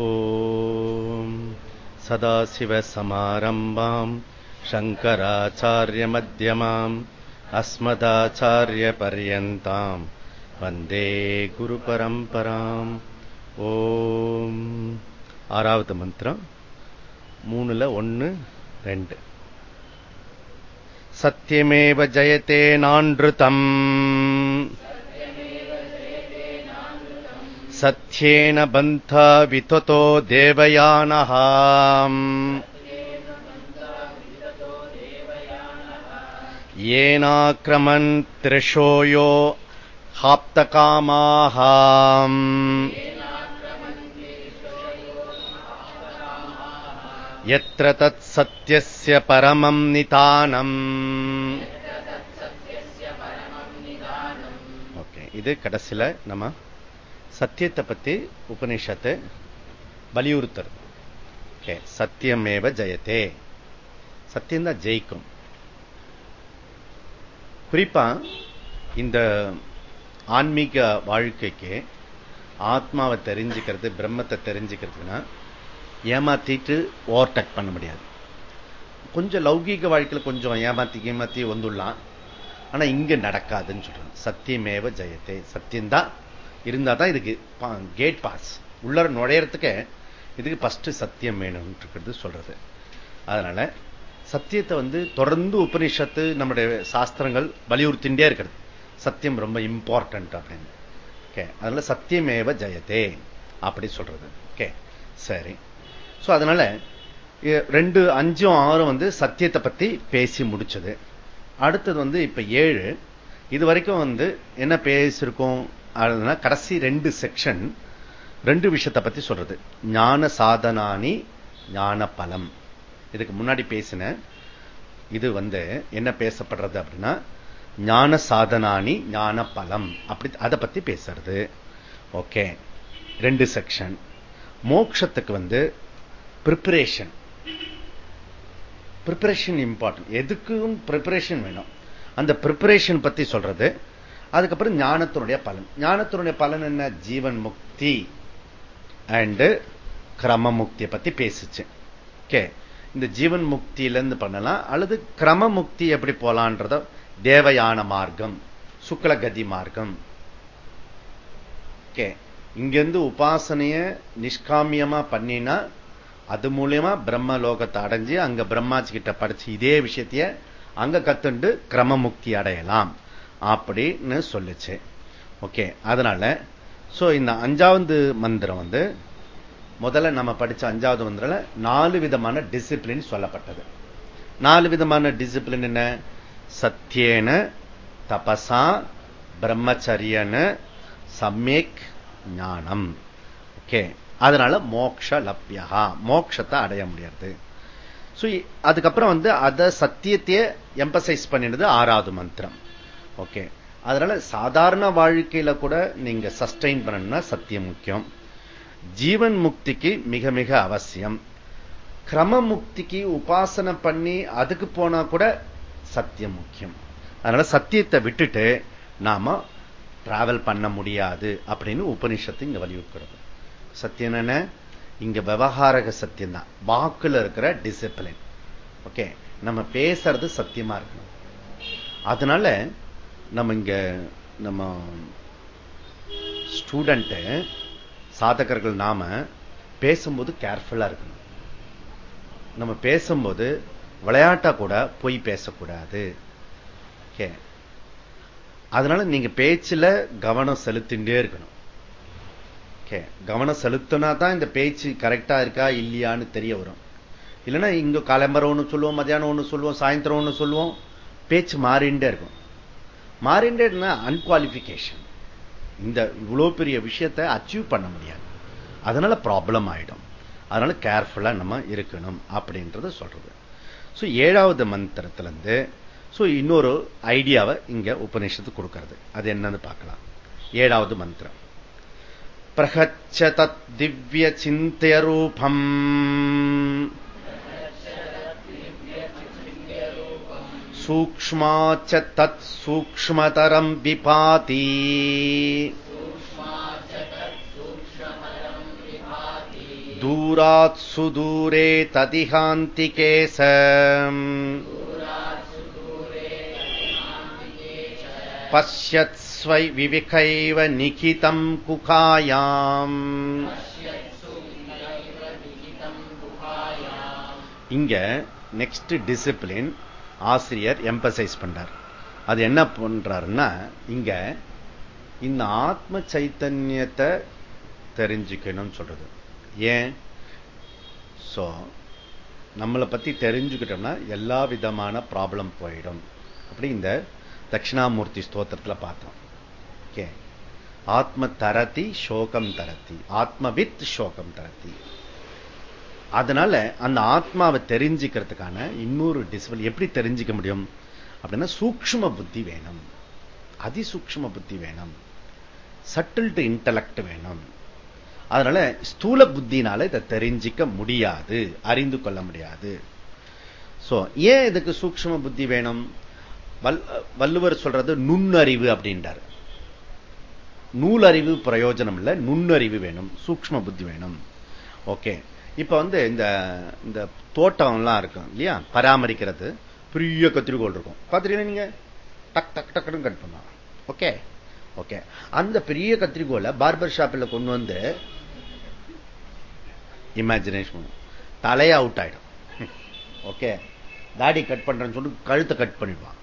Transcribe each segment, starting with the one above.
ॐ सदाशिवसमारम्भाम् शङ्कराचार्यमध्यमाम् अस्मदाचार्यपर्यन्ताम् வந்தே குரு பரம்பராம் ஓம் ஆறாவது மந்திரம் மூணுல ஒன்னு ரெண்டு சத்தியமேவ ஜயத்தே நான்றுதம் சத்யேன பந்தா விததோ தேவயானஹாம் येनाक्रमन् त्रिशो यो हाप्तकामाः यत्र तत्सत्यस्य परमम् नितानम् ஓகே இது கடைசியில நம்ம சத்தியத்தை பத்தி உபனிஷத்தை வலியுறுத்துறது. ஓகே சத்தியமேவ ஜெயத்தே. சத்தியம்தான் ஜெயிக்கும். குறிப்பா இந்த ஆன்மீக வாழ்க்கைக்கு ஆத்மாவை தெரிஞ்சுக்கிறது பிரம்மத்தை தெரிஞ்சுக்கிறதுனா ஏமாத்திட்டு ஓவர்டேக் பண்ண முடியாது. கொஞ்சம் லௌகீக வாழ்க்கையில் கொஞ்சம் ஏமாத்தி ஏமாத்தி வந்துடலாம். ஆனா இங்க நடக்காதுன்னு சொல்றோம் சத்தியமேவ ஜெயத்தே. சத்தியம்தான் இருந்தா தான் இதுக்கு கேட் பாஸ் உள்ள நுழையறதுக்கு இதுக்கு ஃபர்ஸ்ட் சத்தியம் இருக்கிறது சொல்றது. அதனால சத்தியத்தை வந்து தொடர்ந்து உபனிஷத்து நம்முடைய சாஸ்திரங்கள் வலியுறுத்தின்றே இருக்கிறது. சத்தியம் ரொம்ப இம்பார்ட்டன்ட் அப்படின்னு. ஓகே அதனால சத்தியமேவ ஜெயத்தே அப்படி சொல்றது. ஓகே சரி. சோ அதனால ரெண்டு அஞ்சும் ஆறும் வந்து சத்தியத்தை பத்தி பேசி முடிச்சது. அடுத்தது வந்து இப்ப ஏழு. இது வரைக்கும் வந்து என்ன பேசிருக்கோம் கடைசி ரெண்டு செக்ஷன் ரெண்டு விஷயத்தை பத்தி சொல்றது. ஞான சாதனானி ஞான பலம். இதுக்கு முன்னாடி பேசின இது வந்து என்ன பேசப்படுறது அப்படின்னா ஞான சாதனானி ஞான பலம். அப்படி அதை பத்தி பேசுறது. ஓகே. ரெண்டு செக்ஷன் மோக்ஷத்துக்கு வந்து ப்ரிப்பரேஷன் ப்ரிப்பரேஷன் இம்பார்ட்டன்ட் எதுக்கும் ப்ரிப்பரேஷன் வேணும். அந்த ப்ரிப்பரேஷன் பத்தி சொல்றது அதுக்கப்புறம் ஞானத்தினுடைய பலன். ஞானத்தினுடைய பலன் என்ன? ஜீவன் முக்தி அண்ட் கிரம முக்தியை பத்தி பேசிச்சு. ஓகே இந்த ஜீவன் முக்தியிலிருந்து பண்ணலாம். அல்லது கிரம முக்தி எப்படி போலான்றத தேவயான மார்க்கம் சுக்லகதி மார்க்கம். ஓகே இங்கிருந்து உபாசனைய நிஷ்காமியமா பண்ணினா அது மூலியமா பிரம்ம லோகத்தை அடைஞ்சு அங்க பிரம்மாஜி கிட்ட படிச்சு இதே விஷயத்தைய அங்க கத்துண்டு கிரம முக்தி அடையலாம். அப்படின்னு சொல்லுச்சு. ஓகே அதனால சோ இந்த அஞ்சாவது மந்திரம் வந்து முதல்ல நம்ம படிச்ச அஞ்சாவது மந்திரம் நாலு விதமான டிசிப்ளின் சொல்லப்பட்டது. நாலு விதமான டிசிப்ளின் என்ன? சத்தியேன தபசா பிரம்மச்சரியன சமேக் ஞானம். ஓகே அதனால மோக்ஷ லப்யா மோக்ஷத்தை அடைய முடியாது அதுக்கப்புறம் வந்து அத சத்தியத்தையே எம்பசைஸ் பண்ணினது ஆறாவது மந்திரம். ஓகே. அதனால சாதாரண வாழ்க்கையில கூட நீங்க சஸ்டைன் பண்ணணும்னா சத்தியம் முக்கியம். ஜீவன் முக்திக்கு மிக மிக அவசியம். கிரம முக்திக்கு உபாசனை பண்ணி அதுக்கு போனா கூட சத்தியம் முக்கியம். அதனால சத்தியத்தை விட்டுட்டு நாம டிராவல் பண்ண முடியாது அப்படின்னு உபனிஷத்து இங்க வலியுறுக்கிறது சத்தியம் என்ன? இங்க விவகாரக சத்தியம் தான். வாக்குல இருக்கிற டிசிப்ளின் ஓகே. நம்ம பேசுறது சத்தியமா இருக்கணும். அதனால நம்ம இங்க நம்ம ஸ்டூடெண்ட் சாதகர்கள் நாம பேசும்போது கேர்ஃபுல்லா இருக்கணும். நம்ம பேசும்போது விளையாட்டா கூட போய் பேசக்கூடாது. அதனால நீங்க பேச்சுல கவனம் செலுத்திண்டே இருக்கணும். கவனம் செலுத்தினா தான் இந்த பேச்சு கரெக்டா இருக்கா இல்லையான்னு தெரிய வரும். இல்லைன்னா இங்க கிளம்புற ஒண்ணு சொல்லுவோம் மத்தியானம் ஒண்ணு சொல்லுவோம் சாயந்தரம் ஒண்ணு சொல்லுவோம் பேச்சு மாறிண்டே இருக்கும். மாறிண்டே அன்குவாலிபிகேஷன் இந்த இவ்வளவு பெரிய விஷயத்தை அச்சீவ் பண்ண முடியாது. அதனால ப்ராப்ளம் ஆயிடும். அதனால கேர்ஃபுல்லா நம்ம இருக்கணும் அப்படின்றத சொல்றது. ஸோ ஏழாவது மந்திரத்திலிருந்து ஸோ இன்னொரு ஐடியாவை இங்க உபநிஷத்து கொடுக்கிறது. அது என்னன்னு பார்க்கலாம். ஏழாவது மந்திரம். பிரகச்ச தத் திவ்ய சிந்தியரூபம் சூக்ஷ்மாச்ச தத் சூக்ஷ்மதரம் விபாதி. தூராத் சுதூரே ததிகாந்திகேச. பசியத்ஸ்வை விவிகைவ நிகிதம் குகாயாம். இங்க நெக்ஸ்ட் டிசிப்ளின் ஆசிரியர் எம்பசைஸ் பண்றார். அது என்ன பண்றாருன்னா இங்க இந்த ஆத்ம சைத்தன்யத்தை தெரிஞ்சுக்கணும்னு சொல்றது. ஏன்? சோ நம்மளை பத்தி தெரிஞ்சுக்கிட்டோம்னா எல்லா விதமான ப்ராப்ளம் போயிடும். அப்படி இந்த தட்சிணாமூர்த்தி ஸ்தோத்திரத்தில் பார்த்தோம். ஓகே ஆத்ம தரதி சோகம் தரத்தி ஆத்மவித் சோகம் தரத்தி அதனால அந்த ஆத்மாவை தெரிஞ்சுக்கிறதுக்கான இன்னொரு டிசிபிள் எப்படி தெரிஞ்சுக்க முடியும்? அப்படின்னா சூக்ம புத்தி வேணும். அதிசூக்ம புத்தி வேணும். சட்டில் டு இன்டலக்ட் வேணும். அதனால ஸ்தூல புத்தினால இதை தெரிஞ்சிக்க முடியாது அறிந்து கொள்ள முடியாது. சோ ஏன் இதுக்கு சூக்ம புத்தி வேணும்? வள்ளுவர் சொல்றது நுண்ணறிவு அப்படின்றார். நூலறிவு பிரயோஜனம் இல்லை நுண்ணறிவு வேணும் சூக்ம புத்தி வேணும். ஓகே இப்ப வந்து இந்த இந்த தோட்டம் எல்லாம் இருக்கும் இல்லையா? பராமரிக்கிறது. பெரிய கத்திரிக்கோள் இருக்கும். பாத்துறீங்க நீங்க? டக் டக் டக்குன்னு கட் பண்ணலாம் ஓகே? ஓகே. அந்த பெரிய கத்திரிக்கோளை பார்பர் ஷாப்பில் கொண்டு வந்து இமேஜினேஷன் தலையை அவுட் ஆயிடும். ஓகே? தாடி கட் பண்றேன்னு சொல்லி கழுத்தை கட் பண்ணிடுவான்.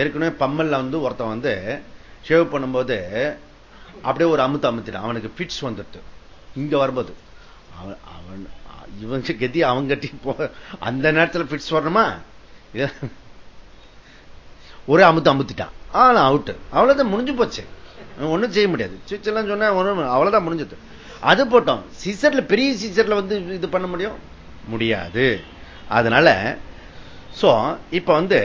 ஏற்கனவே பம்மல்ல வந்து ஒருத்தன் வந்து ஷேவ் பண்ணும்போது அப்படியே ஒரு அமுத்து அமுத்திடும் அவனுக்கு பிட்ஸ் வந்துட்டு இங்க வரும்போது. அவன் அவன் இவன் கத்தி அவன் கட்டி போ அந்த நேரத்தில் பிட்ஸ் வரணுமா? ஒரே அமுத்து அமுத்துட்டான். ஆனா அவுட்டு அவ்வளவுதான் முடிஞ்சு போச்சு. ஒண்ணும் செய்ய முடியாது. சுவிட்செல்லாம் சொன்னா அவ்வளவுதான் முடிஞ்சது. அது போட்டோம். சீசர்ல பெரிய சீசர்ல வந்து இது பண்ண முடியும்? முடியாது. அதனால சோ இப்ப வந்து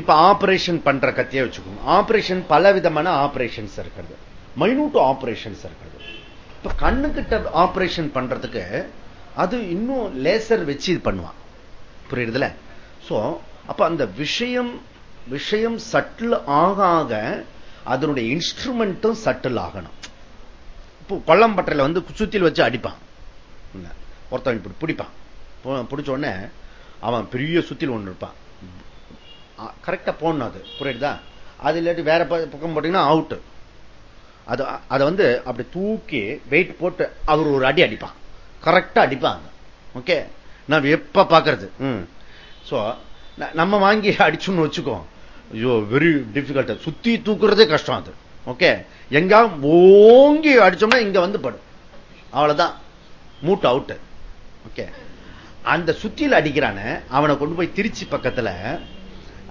இப்ப ஆபரேஷன் பண்ற கத்தியை வச்சுக்கோங்க. ஆபரேஷன் பல விதமான ஆபரேஷன்ஸ் இருக்கிறது. மைனூட் ஆபரேஷன்ஸ் இருக்கிறது. இப்ப கண்ணு கிட்ட ஆபரேஷன் பண்றதுக்கு அது இன்னும் லேசர் வச்சு இது பண்ணுவான் புரியுதுல? சோ அப்ப அந்த விஷயம் விஷயம் சட்டில் ஆக ஆக அதனுடைய இன்ஸ்ட்ருமெண்ட்டும் சட்டில் ஆகணும். இப்போ கொல்லம்பட்டையில வந்து சுத்தியில் வச்சு அடிப்பான். ஒருத்தன் இப்படி பிடிப்பான். பிடிச்ச உடனே அவன் பெரிய சுத்தியில் ஒன்று இருப்பான். கரெக்டா போடணும் அது. புரியுதா? அது இல்லாட்டி வேற பக்கம் போட்டீங்கன்னா அவுட்டு அது அதை வந்து அப்படி தூக்கி வெயிட் போட்டு அவர் ஒரு அடி அடிப்பான். கரெக்டா அடிப்பாங்க. ஓகே நான் எப்ப பாக்குறது? சோ நம்ம வாங்கி அடிச்சுன்னு வச்சுக்கோ. ஐயோ வெரி டிஃபிகல்ட் சுத்தி தூக்குறதே கஷ்டம் அது. ஓகே எங்க ஓங்கி அடிச்சோம்னா இங்க வந்து படும் அவ்வளவுதான். மூட் அவுட் ஓகே அந்த சுத்தியில் அடிக்கிறான அவனை கொண்டு போய் திருச்சி பக்கத்துல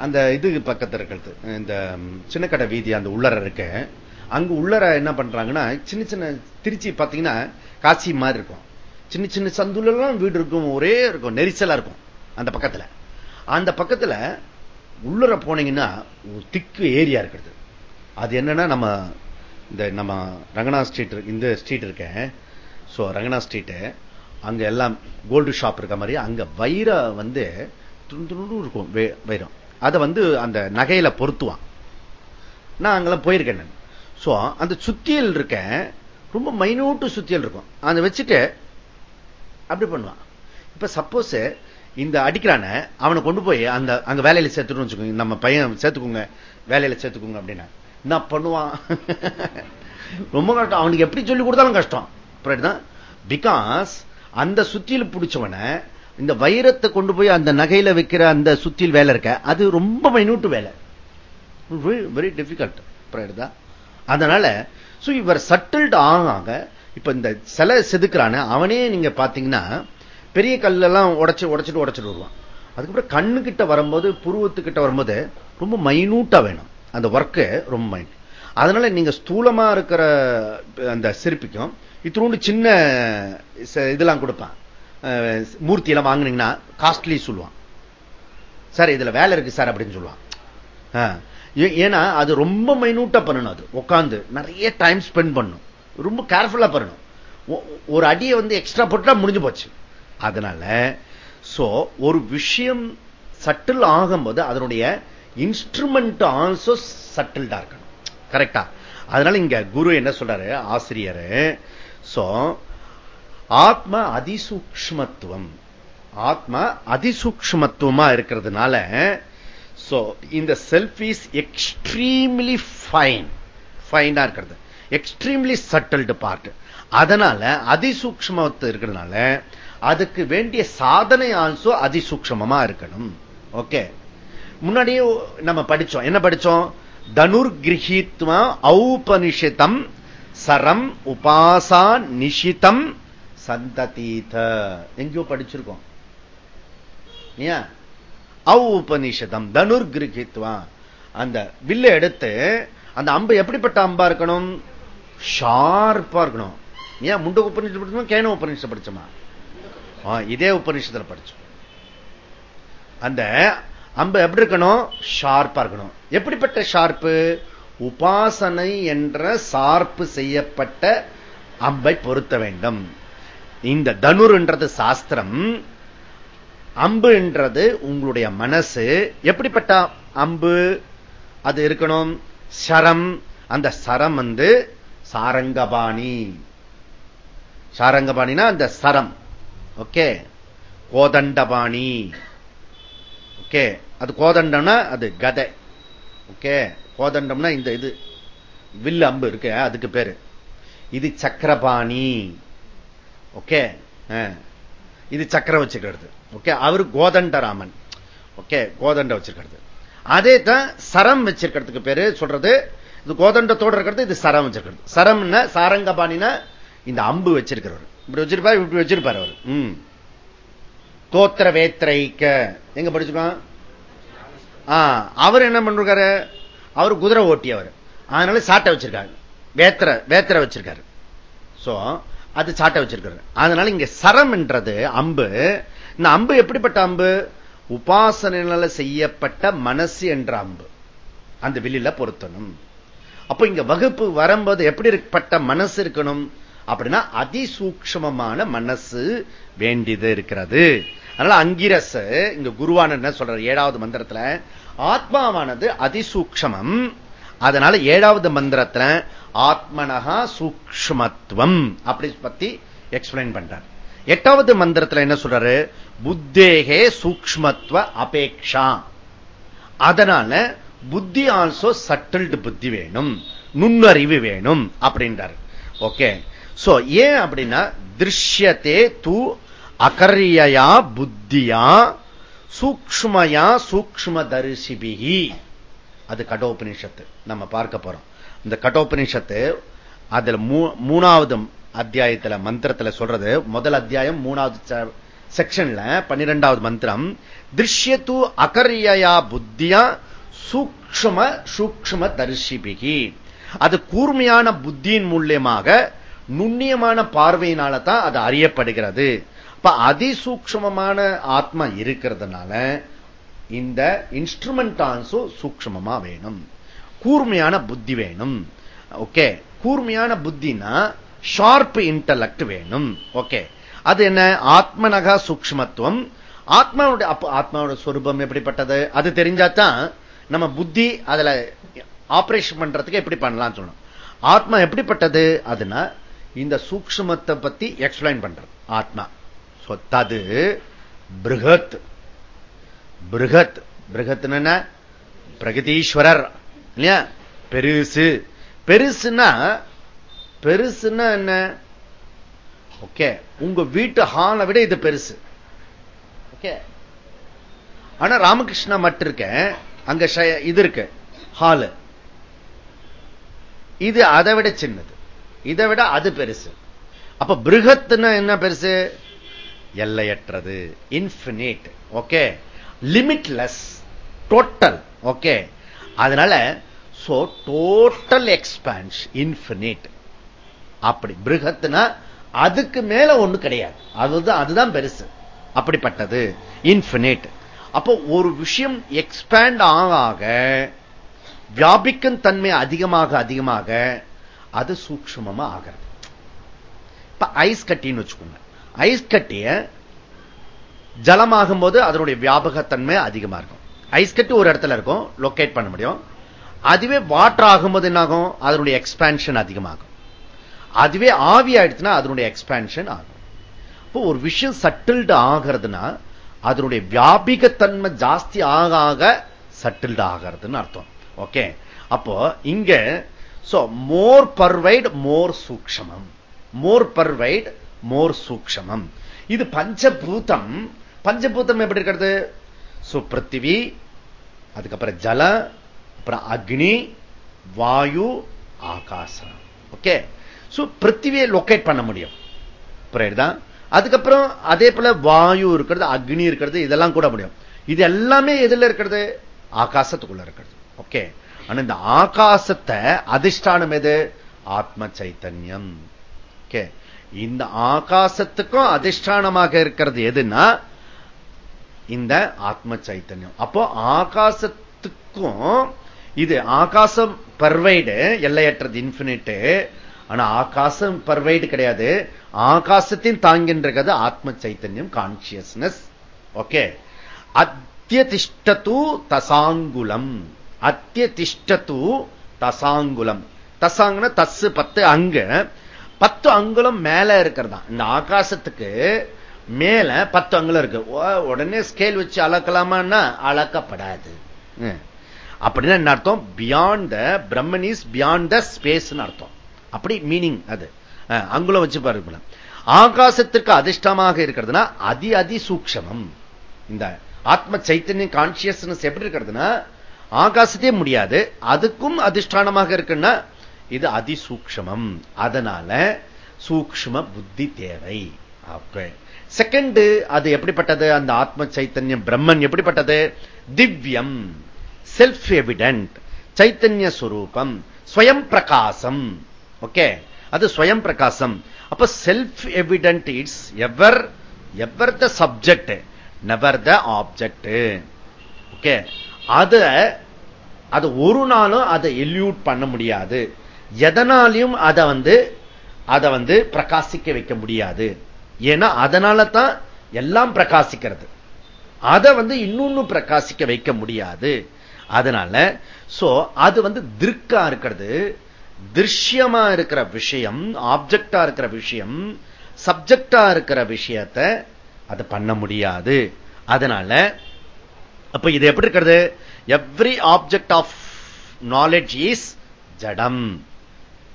அந்த இது பக்கத்துல இருக்கிறது இந்த சின்ன கடை வீதி அந்த உள்ளர இருக்கு அங்க உள்ளர என்ன பண்றாங்கன்னா சின்ன சின்ன திருச்சி பாத்தீங்கன்னா காட்சி மாதிரி இருக்கும். சின்ன சின்ன சந்துலாம் வீடு இருக்கும் ஒரே இருக்கும் நெரிசலா இருக்கும் அந்த பக்கத்துல. அந்த பக்கத்துல உள்ளர போனீங்கன்னா ஒரு திக்கு ஏரியா இருக்கிறது. அது என்னன்னா நம்ம இந்த நம்ம ரங்கனா ஸ்ட்ரீட் இந்த ஸ்ட்ரீட் இருக்கேன் சோ ரங்கனா ஸ்ட்ரீட்டு அங்க எல்லாம் கோல்டு ஷாப் இருக்க மாதிரி அங்க வைர வந்து துண்டு இருக்கும் வைரம். அதை வந்து அந்த நகையில பொருத்துவான். நான் அங்கெல்லாம் போயிருக்கேன் சோ அந்த சுத்தியல் இருக்க ரொம்ப மைனூட்டு சுத்தியல் இருக்கும். அதை வச்சுட்டு அப்படி பண்ணுவான். இப்ப சப்போஸ் இந்த அடிக்கிறான அவனை கொண்டு போய் அந்த அங்க வேலையில சேர்த்துட்டு வச்சுக்கோங்க. நம்ம பையன் சேர்த்துக்கோங்க வேலையில சேர்த்துக்கோங்க அப்படின்னா. என்ன பண்ணுவான்? ரொம்ப கஷ்டம். அவனுக்கு எப்படி சொல்லி கொடுத்தாலும் கஷ்டம். பிகாஸ் அந்த சுத்தியில் பிடிச்சவனை இந்த வைரத்தை கொண்டு போய் அந்த நகையில வைக்கிற அந்த சுத்தியில் வேலை இருக்க அது ரொம்ப மைனூட்டு வேலை. வெரி டிஃபிகல்ட் புரியுதா? அதனால இவர் சட்டில்டு ஆக இப்ப இந்த சிலை செதுக்கிறான அவனே நீங்க பாத்தீங்கன்னா பெரிய கல்லெல்லாம் உடைச்சு உடைச்சிட்டு உடைச்சிட்டு வருவான். அதுக்கப்புறம் கண்ணு கிட்ட வரும்போது புருவத்துக்கிட்ட வரும்போது ரொம்ப மைனூட்டா வேணும். அந்த ஒர்க்கு ரொம்ப மைண்ட் அதனால நீங்க ஸ்தூலமா இருக்கிற அந்த சிற்பிக்கும் இத்தினோண்டு சின்ன இதெல்லாம் கொடுப்பான். மூர்த்தி எல்லாம் வாங்கினீங்கன்னா காஸ்ட்லி சொல்லுவான். சார் இதுல வேலை இருக்கு சார் அப்படின்னு சொல்லுவான். ஏன்னா அது ரொம்ப மைனூட்டா பண்ணணும் அது. உட்காந்து நிறைய டைம் ஸ்பெண்ட் பண்ணும். ரொம்ப கேர்ஃபுல்லா பண்ணணும். ஒரு அடியை வந்து எக்ஸ்ட்ரா போட்டா முடிஞ்சு போச்சு. அதனால சோ ஒரு விஷயம் சட்டில் ஆகும்போது அதனுடைய இன்ஸ்ட்ருமெண்ட் ஆல்சோ சட்டில்டா இருக்கணும். கரெக்டா அதனால இங்க குரு என்ன சொல்றாரு? ஆசிரியர் சோ ஆத்ம அதிசூக்மத்துவம் ஆத்மா அதிசூக்மத்துவமா இருக்கிறதுனால சோ இந்த செல்ஃப் இஸ் எக்ஸ்ட்ரீம்லி ஃபைன் ஃபைனா இருக்கிறது. எக்ஸ்ட்ரீம்லி சட்டில்டு பார்ட் அதனால அதிசூக்மத்து இருக்கிறதுனால அதுக்கு வேண்டிய சாதனை ஆல்சோ அதிசூக்மமா இருக்கணும். ஓகே முன்னாடியே நம்ம படிச்சோம். என்ன படிச்சோம்? தனுர் கிரகித்வா ஔபனிஷிதம் சரம் உபாசா நிஷிதம் சந்ததீத. எங்கேயோ படிச்சிருக்கோம். உபனிஷதம் தனுர் கிரகித்வா அந்த வில்ல எடுத்து அந்த அம்பு எப்படிப்பட்ட அம்பா இருக்கணும்? ஷார்ப்பா இருக்கணும். ஏன் முண்ட உபநிஷம் படிச்சோமா கேன உபநிஷத்தை படிச்சோமா? இதே உபநிஷத்துல படிச்சோம். அந்த அம்பு எப்படி இருக்கணும்? ஷார்ப்பா இருக்கணும். எப்படிப்பட்ட ஷார்ப்பு? உபாசனை என்ற சார்பு செய்யப்பட்ட அம்பை பொருத்த வேண்டும். இந்த தனுர்ன்றது சாஸ்திரம். அம்புன்றது உங்களுடைய மனசு. எப்படிப்பட்ட அம்பு? அது இருக்கணும். சரம். அந்த சரம் வந்து சாரங்கபாணி. சாரங்கபாணினா அந்த சரம். ஓகே? கோதண்டபாணி. ஓகே? அது கோதண்டம்னா அது கதை. ஓகே? கோதண்டம்னா இந்த இது. வில் அம்பு இருக்கு அதுக்கு பேரு. இது சக்கரபாணி. ஓகே? இது சக்கரம் வச்சுக்கிறது ஓகே அவர் கோதண்டராமன். ஓகே கோதண்ட வச்சிருக்கிறது. அதே தான் சரம் வச்சிருக்கிறதுக்கு பேரு சொல்றது இது கோதண்டத்தோடு இருக்கிறது இது சரம் வச்சிருக்கிறது. சரம்னா சாரங்கபாணினா இந்த அம்பு வச்சிருக்கிறவர். இப்படி வச்சிருப்பாரு இப்படி வச்சிருப்பாரு அவர். உம் தோத்திர வேத்திரைக்க எங்க படிச்சுக்கோம் அவர் என்ன பண்றாரு அவர் குதிரை ஓட்டி அவர் அதனால சாட்டை வச்சிருக்காரு. வேத்திர வேத்திர வச்சிருக்காரு. சோ அது சாட்டை வச்சிருக்கிறது. அதனால இங்க சரம் என்றது அம்பு. இந்த அம்பு எப்படிப்பட்ட அம்பு? உபாசனால செய்யப்பட்ட மனசு என்ற அம்பு. அந்த வெளியில பொருத்தணும். அப்ப இங்க வகுப்பு வரும்போது எப்படிப்பட்ட மனசு இருக்கணும்? அப்படின்னா அதிசூக்மமான மனசு வேண்டியது இருக்கிறது. அதனால அங்கிரஸ் இங்க குருவான என்ன சொல்ற ஏழாவது மந்திரத்துல ஆத்மாவானது அதிசூக்ஷமம். அதனால ஏழாவது மந்திரத்துல ஆத்மனகா சூக்மத்துவம் அப்படி பத்தி எக்ஸ்பிளைன் பண்றார். எட்டாவது மந்திரத்தில் என்ன சொல்றாரு? புத்தேகே சூக்மத்துவ அபேக்ஷா. அதனால புத்தி ஆல்சோ சட்டில்டு புத்தி வேணும். நுண்ணறிவு வேணும் அப்படின்றார். ஓகே சோ ஏன் அப்படின்னா திருஷ்யத்தே தூ அகரியா புத்தியா சூக்மயா சூக்ம தரிசிபிகி அது கடோபனிஷத்து. நம்ம பார்க்க போறோம். இந்த கட்டோபனிஷத்து அதுல மூணாவது அத்தியாயத்துல மந்திரத்துல சொல்றது முதல் அத்தியாயம் மூணாவது செக்ஷன்ல பன்னிரெண்டாவது மந்திரம் திருஷ்யத்து அகரியா புத்தியா சூக்ம சூக்ம தரிசிபிகி. அது கூர்மையான புத்தியின் மூலியமாக நுண்ணியமான பார்வையினால தான் அது அறியப்படுகிறது. இப்ப அதிசூக்மமான ஆத்மா இருக்கிறதுனால இந்த இன்ஸ்ட்ருமெண்ட் ஆல்சோ சூக்மமா வேணும். கூர்மையான புத்தி வேணும். ஓகே? கூர்மையான புத்தினா ஷார்ப் இன்டலக்ட் வேணும். ஓகே? அது என்ன? ஆத்மனகா சூக்மத்துவம் ஆத்மாவுடைய ஆத்மாவோட சொரூபம் எப்படிப்பட்டது? அது தெரிஞ்சாதான் நம்ம புத்தி அதுல ஆபரேஷன் பண்றதுக்கு எப்படி பண்ணலாம் சொல்லணும். ஆத்மா எப்படிப்பட்டது? அதுனா இந்த சூக்மத்தை பத்தி எக்ஸ்பிளைன் பண்றது. ஆத்மா. தது பிருகத் பிருகத் பிருகத்னு பிரகதீஸ்வரர். இல்லையா? பெருசு. பெருசுன்னா பெருசுன்னா என்ன? ஓகே. உங்க வீட்டு ஹாலை விட இது பெருசு. ஓகே. ஆனா ராமகிருஷ்ணா மட்டும் இருக்க. அங்க இது இருக்கு. ஹாலு. இது அதை விட சின்னது. இதை விட அது பெருசு. அப்ப பிருகத்துன்னு என்ன பெருசு? எல்லையற்றது. Infinite okay. Limitless total okay. அதனால சோ டோட்டல் எக்ஸ்பான்ஸ் இன்பினிட் அப்படி பிருகத்னா அதுக்கு மேல ஒண்ணு கிடையாது. அதுதான் அதுதான் பெருசு. அப்படிப்பட்டது. இன்பினிட் அப்போ ஒரு விஷயம் எக்ஸ்பேண்ட் ஆக வியாபிக்கும் தன்மை அதிகமாக அதிகமாக அது சூக்மமா ஆகிறது. இப்ப ஐஸ் கட்டின்னு வச்சுக்கோங்க. ஐஸ் கட்டிய ஜலமாகும் போது அதனுடைய வியாபகத்தன்மை அதிகமா இருக்கும். ஐஸ்கட்டு ஒரு இடத்துல இருக்கும் லொக்கேட் பண்ண முடியும். அதுவே வாட்டர் ஆகும்போது என்ன ஆகும் அதனுடைய எக்ஸ்பேன்ஷன் அதிகமாகும். அதுவே ஆவி ஆயிடுச்சுன்னா அதனுடைய எக்ஸ்பேன்ஷன் ஆகும். இப்போ ஒரு விஷயம் சட்டில்டு ஆகிறதுனா அதனுடைய வியாபிகத்தன்மை ஜாஸ்தி ஆக ஆக சட்டில்டு ஆகிறதுன்னு அர்த்தம். ஓகே அப்போ இங்க மோர் பர்வைட் மோர் சூக்ஷமம். மோர் பர்வைட் மோர் சூக்ஷமம். இது பஞ்சபூதம் பஞ்சபூதம் எப்படி இருக்கிறது? சுப்பிருத்திவி அதுக்கப்புறம் ஜல அப்புறம் அக்னி வாயு ஆகாசம். ஓகே பிருத்திவியை லொக்கேட் பண்ண முடியும். புரியுதுதான் அதுக்கப்புறம் அதே போல வாயு இருக்கிறது அக்னி இருக்கிறது இதெல்லாம் கூட முடியும். இது எல்லாமே எதுல இருக்கிறது? ஆகாசத்துக்குள்ள இருக்கிறது. ஓகே ஆனா இந்த ஆகாசத்தை அதிஷ்டானம் எது? ஆத்ம சைத்தன்யம். ஓகே இந்த ஆகாசத்துக்கும் அதிஷ்டானமாக இருக்கிறது எதுன்னா இந்த ஆத்ம சைத்தன்யம் அப்போ ஆகாசத்துக்கும் இது ஆகாசம் பர்வைடு எல்லையற்றது இன்பினிட்டு ஆனா ஆகாசம் பர்வைடு கிடையாது. ஆகாசத்தின் தாங்கின்றது ஆத்ம சைத்தன்யம் கான்சியஸ்னஸ் ஓகே அத்தியதிஷ்டத்து தசாங்குலம். அத்தியதிஷ்டத்து தசாங்குலம். தசாங்கன தசு பத்து அங்க. பத்து அங்குலம் மேல இருக்கிறதா? இந்த ஆகாசத்துக்கு மேல பத்து அங்குலம் இருக்கு. உடனே ஸ்கேல் வச்சு அளக்கலாமான்னா அளக்கப்படாது. அப்படின்னா என்ன அர்த்தம்? Beyond the Brahman is beyond the space அர்த்தம். அப்படி மீனிங் அது. அங்குலம் வச்சு பாருங்க ஆகாசத்திற்கு அதிர்ஷ்டமாக இருக்கிறதுனா அதி அதி சூக்ஷமம். இந்த ஆத்ம சைத்தன்யம் கான்சியஸ்னஸ் எப்படி இருக்கிறதுனா ஆகாசத்தே முடியாது அதுக்கும் அதிஷ்டானமாக இருக்குன்னா இது அதிசூக்ஷமம் அதனால சூக்ம புத்தி தேவை. செகண்ட் அது எப்படிப்பட்டது? அந்த ஆத்ம சைத்தன்யம் பிரம்மன் எப்படிப்பட்டது? திவ்யம் செல்ஃப் எவிடென்ட் சைத்தன்ய சுரூபம் ஸ்வயம் பிரகாசம். ஓகே? அது ஸ்வயம் பிரகாசம். அப்ப self evident it's ever ever the subject never the object okay? அது அது ஒரு நாளும் அதை எல்யூட் பண்ண முடியாது. எதனாலையும் அதை வந்து அதை வந்து பிரகாசிக்க வைக்க முடியாது. ஏன்னா அதனால தான் எல்லாம் பிரகாசிக்கிறது. அதை வந்து இன்னொன்னு பிரகாசிக்க வைக்க முடியாது. அதனால சோ அது வந்து திருக்கா இருக்கிறது திருஷ்யமா இருக்கிற விஷயம் ஆப்ஜெக்டா இருக்கிற விஷயம் சப்ஜெக்டா இருக்கிற விஷயத்த அது பண்ண முடியாது. அதனால அப்ப இது எப்படி இருக்கிறது? Every object of knowledge is ஜடம்.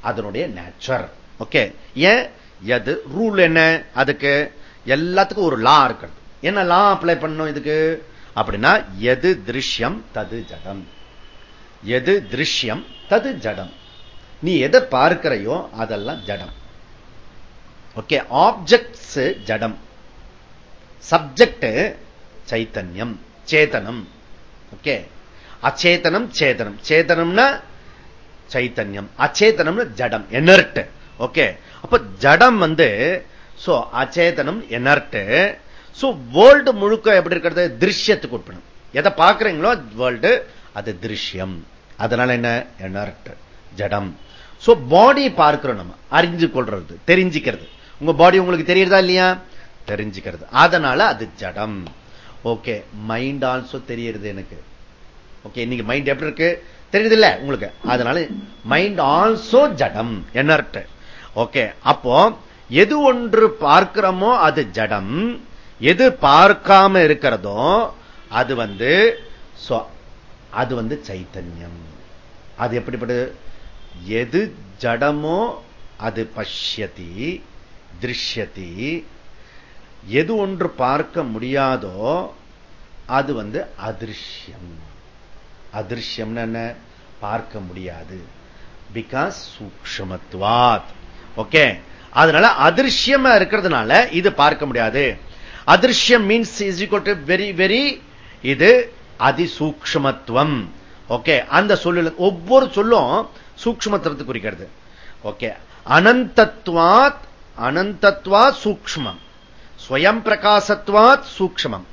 அதனுடைய நேச்சர் ஓகே ஏன்? எது? ரூல் என்ன? அதுக்கு எல்லாத்துக்கும் ஒரு லா இருக்கிறது என்ன லா அப்ளை பண்ணும் இதுக்கு? அப்படின்னா எது திருஷ்யம் தது ஜடம். எது திருஷ்யம் தது ஜடம். நீ எதை பார்க்கிறையோ அதெல்லாம் ஜடம். ஓகே ஆப்ஜெக்ட்ஸ் ஜடம். சப்ஜெக்ட் சைத்தன்யம் சேதனம். ஓகே அச்சேதனம் சேதனம். சேதனம்னா சைத்தன்யம் அச்சேதனம்னு ஜடம். எனர்ட் ஓகே அப்ப ஜடம் வந்து சோ அச்சேதனம் எனர்ட் சோ வேர்ல்டு முழுக்க எப்படி இருக்கிறது? திருஷ்யத்துக்கு உட்படும். எதை பார்க்கிறீங்களோ வேர்ல்டு அது திருஷ்யம். அதனால என்ன? எனர்ட் ஜடம். சோ பாடி பார்க்கிறோம் நம்ம. அறிஞ்சு கொள்றது தெரிஞ்சுக்கிறது. உங்க பாடி உங்களுக்கு தெரியுறதா இல்லையா? தெரிஞ்சுக்கிறது. அதனால அது ஜடம். ஓகே மைண்ட் ஆல்சோ தெரியுது எனக்கு. ஓகே இன்னைக்கு மைண்ட் எப்படி இருக்கு? தெரியுது இல்ல உங்களுக்கு? அதனால மைண்ட் ஆல்சோ ஜடம் எனர்ட் ஓகே அப்போ எது ஒன்று பார்க்கிறோமோ அது ஜடம் எது பார்க்காம இருக்கிறதோ அது வந்து அது வந்து சைத்தன்யம். அது எப்படிப்பட்டது? எது ஜடமோ அது பஷ்யதி திருஷ்யதி. எது ஒன்று பார்க்க முடியாதோ அது வந்து அதிருஷ்யம். அதிருஷ்யம் என்ன? பார்க்க முடியாது. பிகாஸ் சூக்ஷமத்துவாத். ஓகே அதனால அதிர்ஷ்யமா இருக்கிறதுனால இது பார்க்க முடியாது. அதிர்ஷ்யம் means is equal to very very இது அதிசூக்மத்துவம் ஓகே அந்த சொல்லு ஒவ்வொரு சொல்லும் சூக்மத்துவத்தை குறிக்கிறது. ஓகே அனந்தத்வாத் அனந்தத்வா சூக்மம் ஸ்வயம் பிரகாசத்வாத் சூக்மம்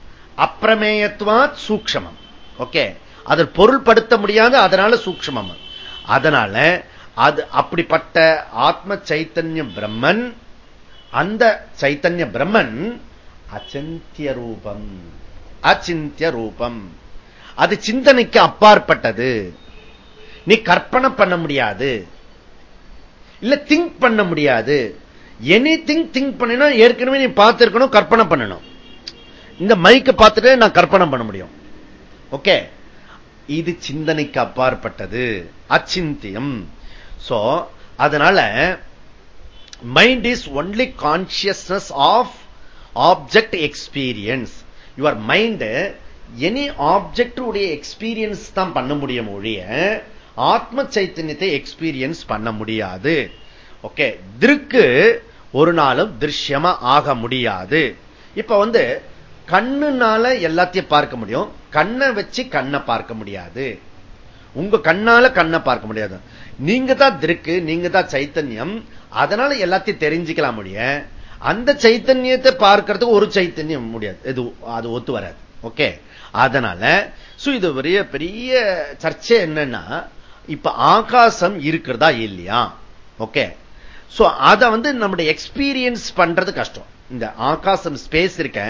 அப்பிரமேயத்வாத் சூக்மம் ஓகே அதை பொருள்படுத்த முடியாது அதனால சூக்மம் அதனால அது அப்படிப்பட்ட ஆத்ம சைத்தன்ய பிரம்மன் அந்த சைத்தன்ய பிரம்மன் அச்சிந்திய ரூபம் அச்சிந்திய ரூபம். அது சிந்தனைக்கு அப்பாற்பட்டது. நீ கற்பனை பண்ண முடியாது. இல்ல திங்க் பண்ண முடியாது. எனி திங் திங்க் பண்ணினா ஏற்கனவே நீ பார்த்திருக்கணும் கற்பனை பண்ணணும். இந்த மைக்க பார்த்துட்டு நான் கற்பனை பண்ண முடியும். ஓகே இது சிந்தனைக்கு அப்பாற்பட்டது. அச்சிந்தியம். சோ அதனால mind is only consciousness of object experience your mind any object உடைய எக்ஸ்பீரியன்ஸ் தான் பண்ண முடியும் ஒழிய ஆத்ம சைத்தன்யத்தை எக்ஸ்பீரியன்ஸ் பண்ண முடியாது. ஓகே திருக்கு ஒரு நாளும் திருஷ்யமா ஆக முடியாது. இப்ப வந்து கண்ணுனால எல்லாத்தையும் பார்க்க முடியும். கண்ணை வச்சு கண்ணை பார்க்க முடியாது. உங்க கண்ணால கண்ணை பார்க்க முடியாது. நீங்க தான் திருக்கு நீங்க தான் சைத்தன்யம். அதனால எல்லாத்தையும் தெரிஞ்சுக்கலாம் முடிய அந்த சைத்தன்யத்தை பார்க்கறதுக்கு ஒரு சைத்தன்யம் முடியாது. இது அது ஒத்து வராது. ஓகே? அதனால இது பெரிய பெரிய சர்ச்சை என்னன்னா இப்ப ஆகாசம் இருக்கிறதா இல்லையா? ஓகே? சோ அதை வந்து நம்முடைய எக்ஸ்பீரியன்ஸ் பண்றது கஷ்டம். இந்த ஆகாசம் ஸ்பேஸ் இருக்க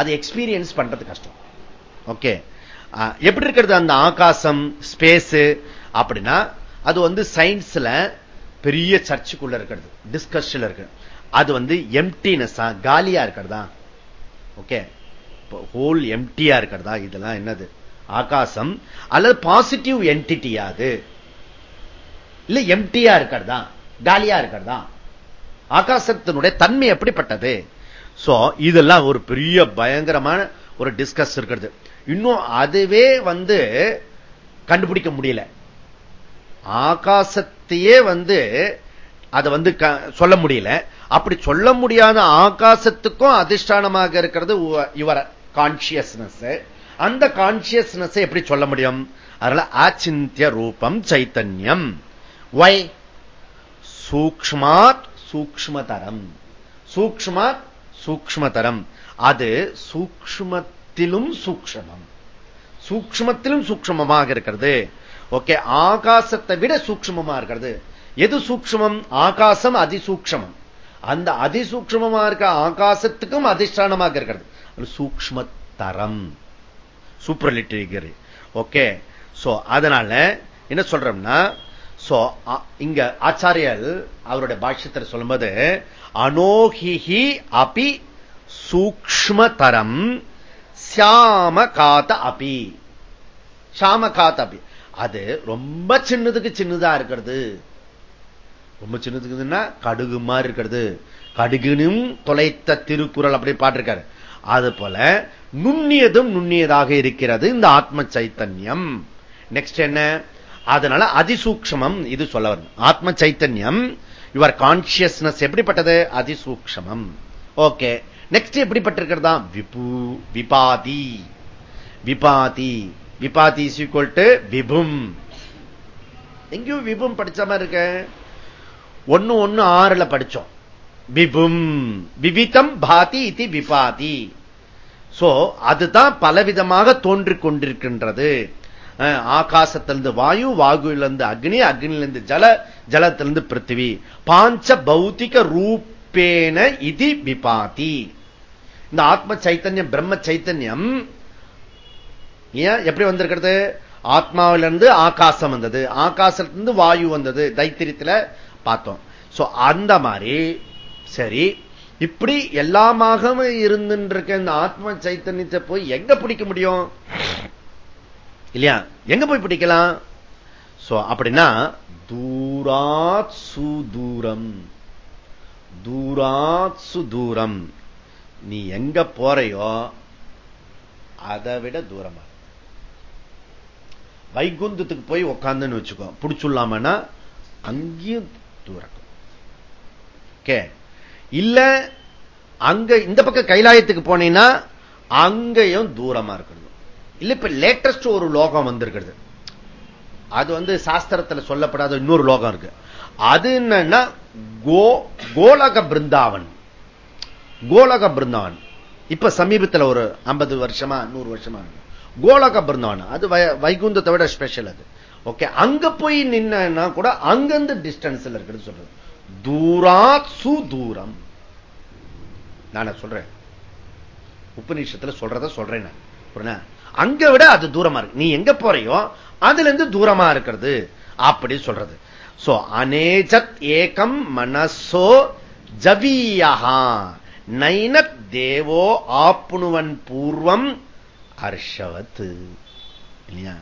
அது எக்ஸ்பீரியன்ஸ் பண்றது கஷ்டம். ஓகே? எப்படி இருக்கிறது அந்த ஆகாசம் ஸ்பேஸ் அப்படின்னா அது வந்து சயின்ஸ்ல பெரிய சர்ச்சுக்குள்ள இருக்கிறது டிஸ்கஷன்ல இருக்கு அது வந்து எம்டினஸ் காலியா இருக்கிறதா? ஓகே ஹோல் எம்டியா இருக்கிறதா? இதெல்லாம் என்னது? ஆகாசம். அல்லது பாசிட்டிவ் என்டிட்டியா அது? இல்ல எம்டியா இருக்கிறதா? காலியா இருக்கிறதா? ஆகாசத்தினுடைய தன்மை எப்படிப்பட்டது? சோ இதெல்லாம் ஒரு பெரிய பயங்கரமான ஒரு டிஸ்கஸ் இருக்கிறது. இன்னும் அதுவே வந்து கண்டுபிடிக்க முடியல. ஆகாசத்தையே வந்து அதை வந்து சொல்ல முடியல. அப்படி சொல்ல முடியாத ஆகாசத்துக்கும் அதிஷ்டானமாக இருக்கிறது இவர கான்சியஸ்னஸ் அந்த கான்சியஸ்னஸ் எப்படி சொல்ல முடியும்? அதனால ஆச்சிந்திய ரூபம் சைத்தன்யம். வை சூக்மாத் சூக்மதரம் சூக்மாத் சூக்மதரம் அது சூக்மத்திலும் சூக்ஷமம். சூக்மத்திலும் சூக்மமாக இருக்கிறது. ஓகே ஆகாசத்தை விட சூக்மமா இருக்கிறது. எது சூக்மம் ஆகாசம் அதிசூக்மம் அந்த அதிசூக்மமா இருக்க ஆகாசத்துக்கும் அதிஷ்டானமாக இருக்கிறது. சூக்ம தரம் சூப்பர்லிட்டரி ஓகே சோ அதனால என்ன சொல்றோம்னா சோ இங்க ஆச்சாரியல் அவருடைய பாஷ்யத்தில் சொல்லும்போது அனோகிஹி அபி சூக்மதரம் சியாம காத்த அபி. சாம காத்த அபி. அது ரொம்ப சின்னதுக்கு சின்னதா இருக்கிறது. ரொம்ப சின்னதுக்குன்னா கடுகு மாதிரி இருக்கிறது. கடுகுனும் தொலைத்த திருக்குறள் அப்படி பாட்டிருக்காரு. அது போல நுண்ணியதும் நுண்ணியதாக இருக்கிறது இந்த ஆத்ம சைத்தன்யம். நெக்ஸ்ட் என்ன? அதனால அதிசூக்ஷமம் இது சொல்ல வரும் ஆத்ம சைத்தன்யம் யுவர் கான்சியஸ்னஸ் எப்படிப்பட்டது? அதிசூக்ஷமம். ஓகே நெக்ஸ்ட் எப்படிப்பட்டிருக்கிறதா? விபு விபாதி. விபாதி. விபாதி ஈக்குவல் டு விபும் எங்கேயும் விபும் படிச்ச மாதிரி இருக்க. ஒன்னு ஒன்னு ஆறுல படிச்சோம். விபும் விவிதம் பாதி இது விபாதி. சோ அதுதான் பலவிதமாக தோன்றிக் கொண்டிருக்கின்றது. ஆகாசத்திலிருந்து வாயு வாயுவிலிருந்து அக்னி அக்னியிலிருந்து ஜல ஜலத்திலிருந்து பிருத்திவி. பாஞ்ச பௌத்திக ரூபேன இது விபாதி. இந்த ஆத்ம சைத்தன்யம் பிரம்ம சைத்தன்யம் ஏன் எப்படி வந்திருக்கிறது? ஆத்மாவிலிருந்து ஆகாசம் வந்தது. ஆகாசத்திலிருந்து வாயு வந்தது. தைத்திரியத்தில் பார்த்தோம். சோ அந்த மாதிரி சரி இப்படி எல்லாமாக இருந்துருக்க இந்த ஆத்ம சைத்தன்யத்தை போய் எங்க பிடிக்க முடியும்? இல்லையா? எங்க போய் பிடிக்கலாம்? சோ அப்படின்னா தூராத் சுதூரம். தூராத் சுதூரம். நீ எங்க போறையோ அதை விட தூரமா வைகுந்தத்துக்கு போய் உக்காந்துன்னு வச்சுக்கோ. பிடிச்சுள்ளாமன்னா அங்கேயும் தூரம் ஓகே? இல்ல அங்க இந்த பக்கம் கைலாயத்துக்கு போனீங்கன்னா அங்கேயும் தூரமா இருக்கிறது இல்ல இப்ப லேட்டஸ்ட் ஒரு லோகம் வந்திருக்கிறது. அது வந்து சாஸ்திரத்தில் சொல்லப்படாத இன்னொரு லோகம் இருக்கு. அது என்னன்னா கோ கோலக பிருந்தாவன். கோலக பிருந்தாவன். இப்ப சமீபத்தில் ஒரு ஐம்பது வருஷமா நூறு வருஷமா இருக்கு. கோலக பிருந்தாவன் அது வைகுந்தத்தை விட ஸ்பெஷல் அது. ஓகே அங்க போய் நின்னா கூட அங்கிருந்து டிஸ்டன்ஸ்ல இருக்கிறது சொல்றது. சு சுதூரம். நான் சொல்றேன். உபநிஷத்துல சொல்றத சொல்றேன் நான். அங்க விட அது தூரமா இருக்கு. நீ எங்க போறையோ அதுல இருந்து தூரமா இருக்கிறது. அப்படி சொல்றது. சோ அநேஜத் ஏகம் மனசோ ஜவியகா நைனத் தேவோ ஆப்புனுவன் பூர்வம் ஹர்ஷவத். இல்லையா?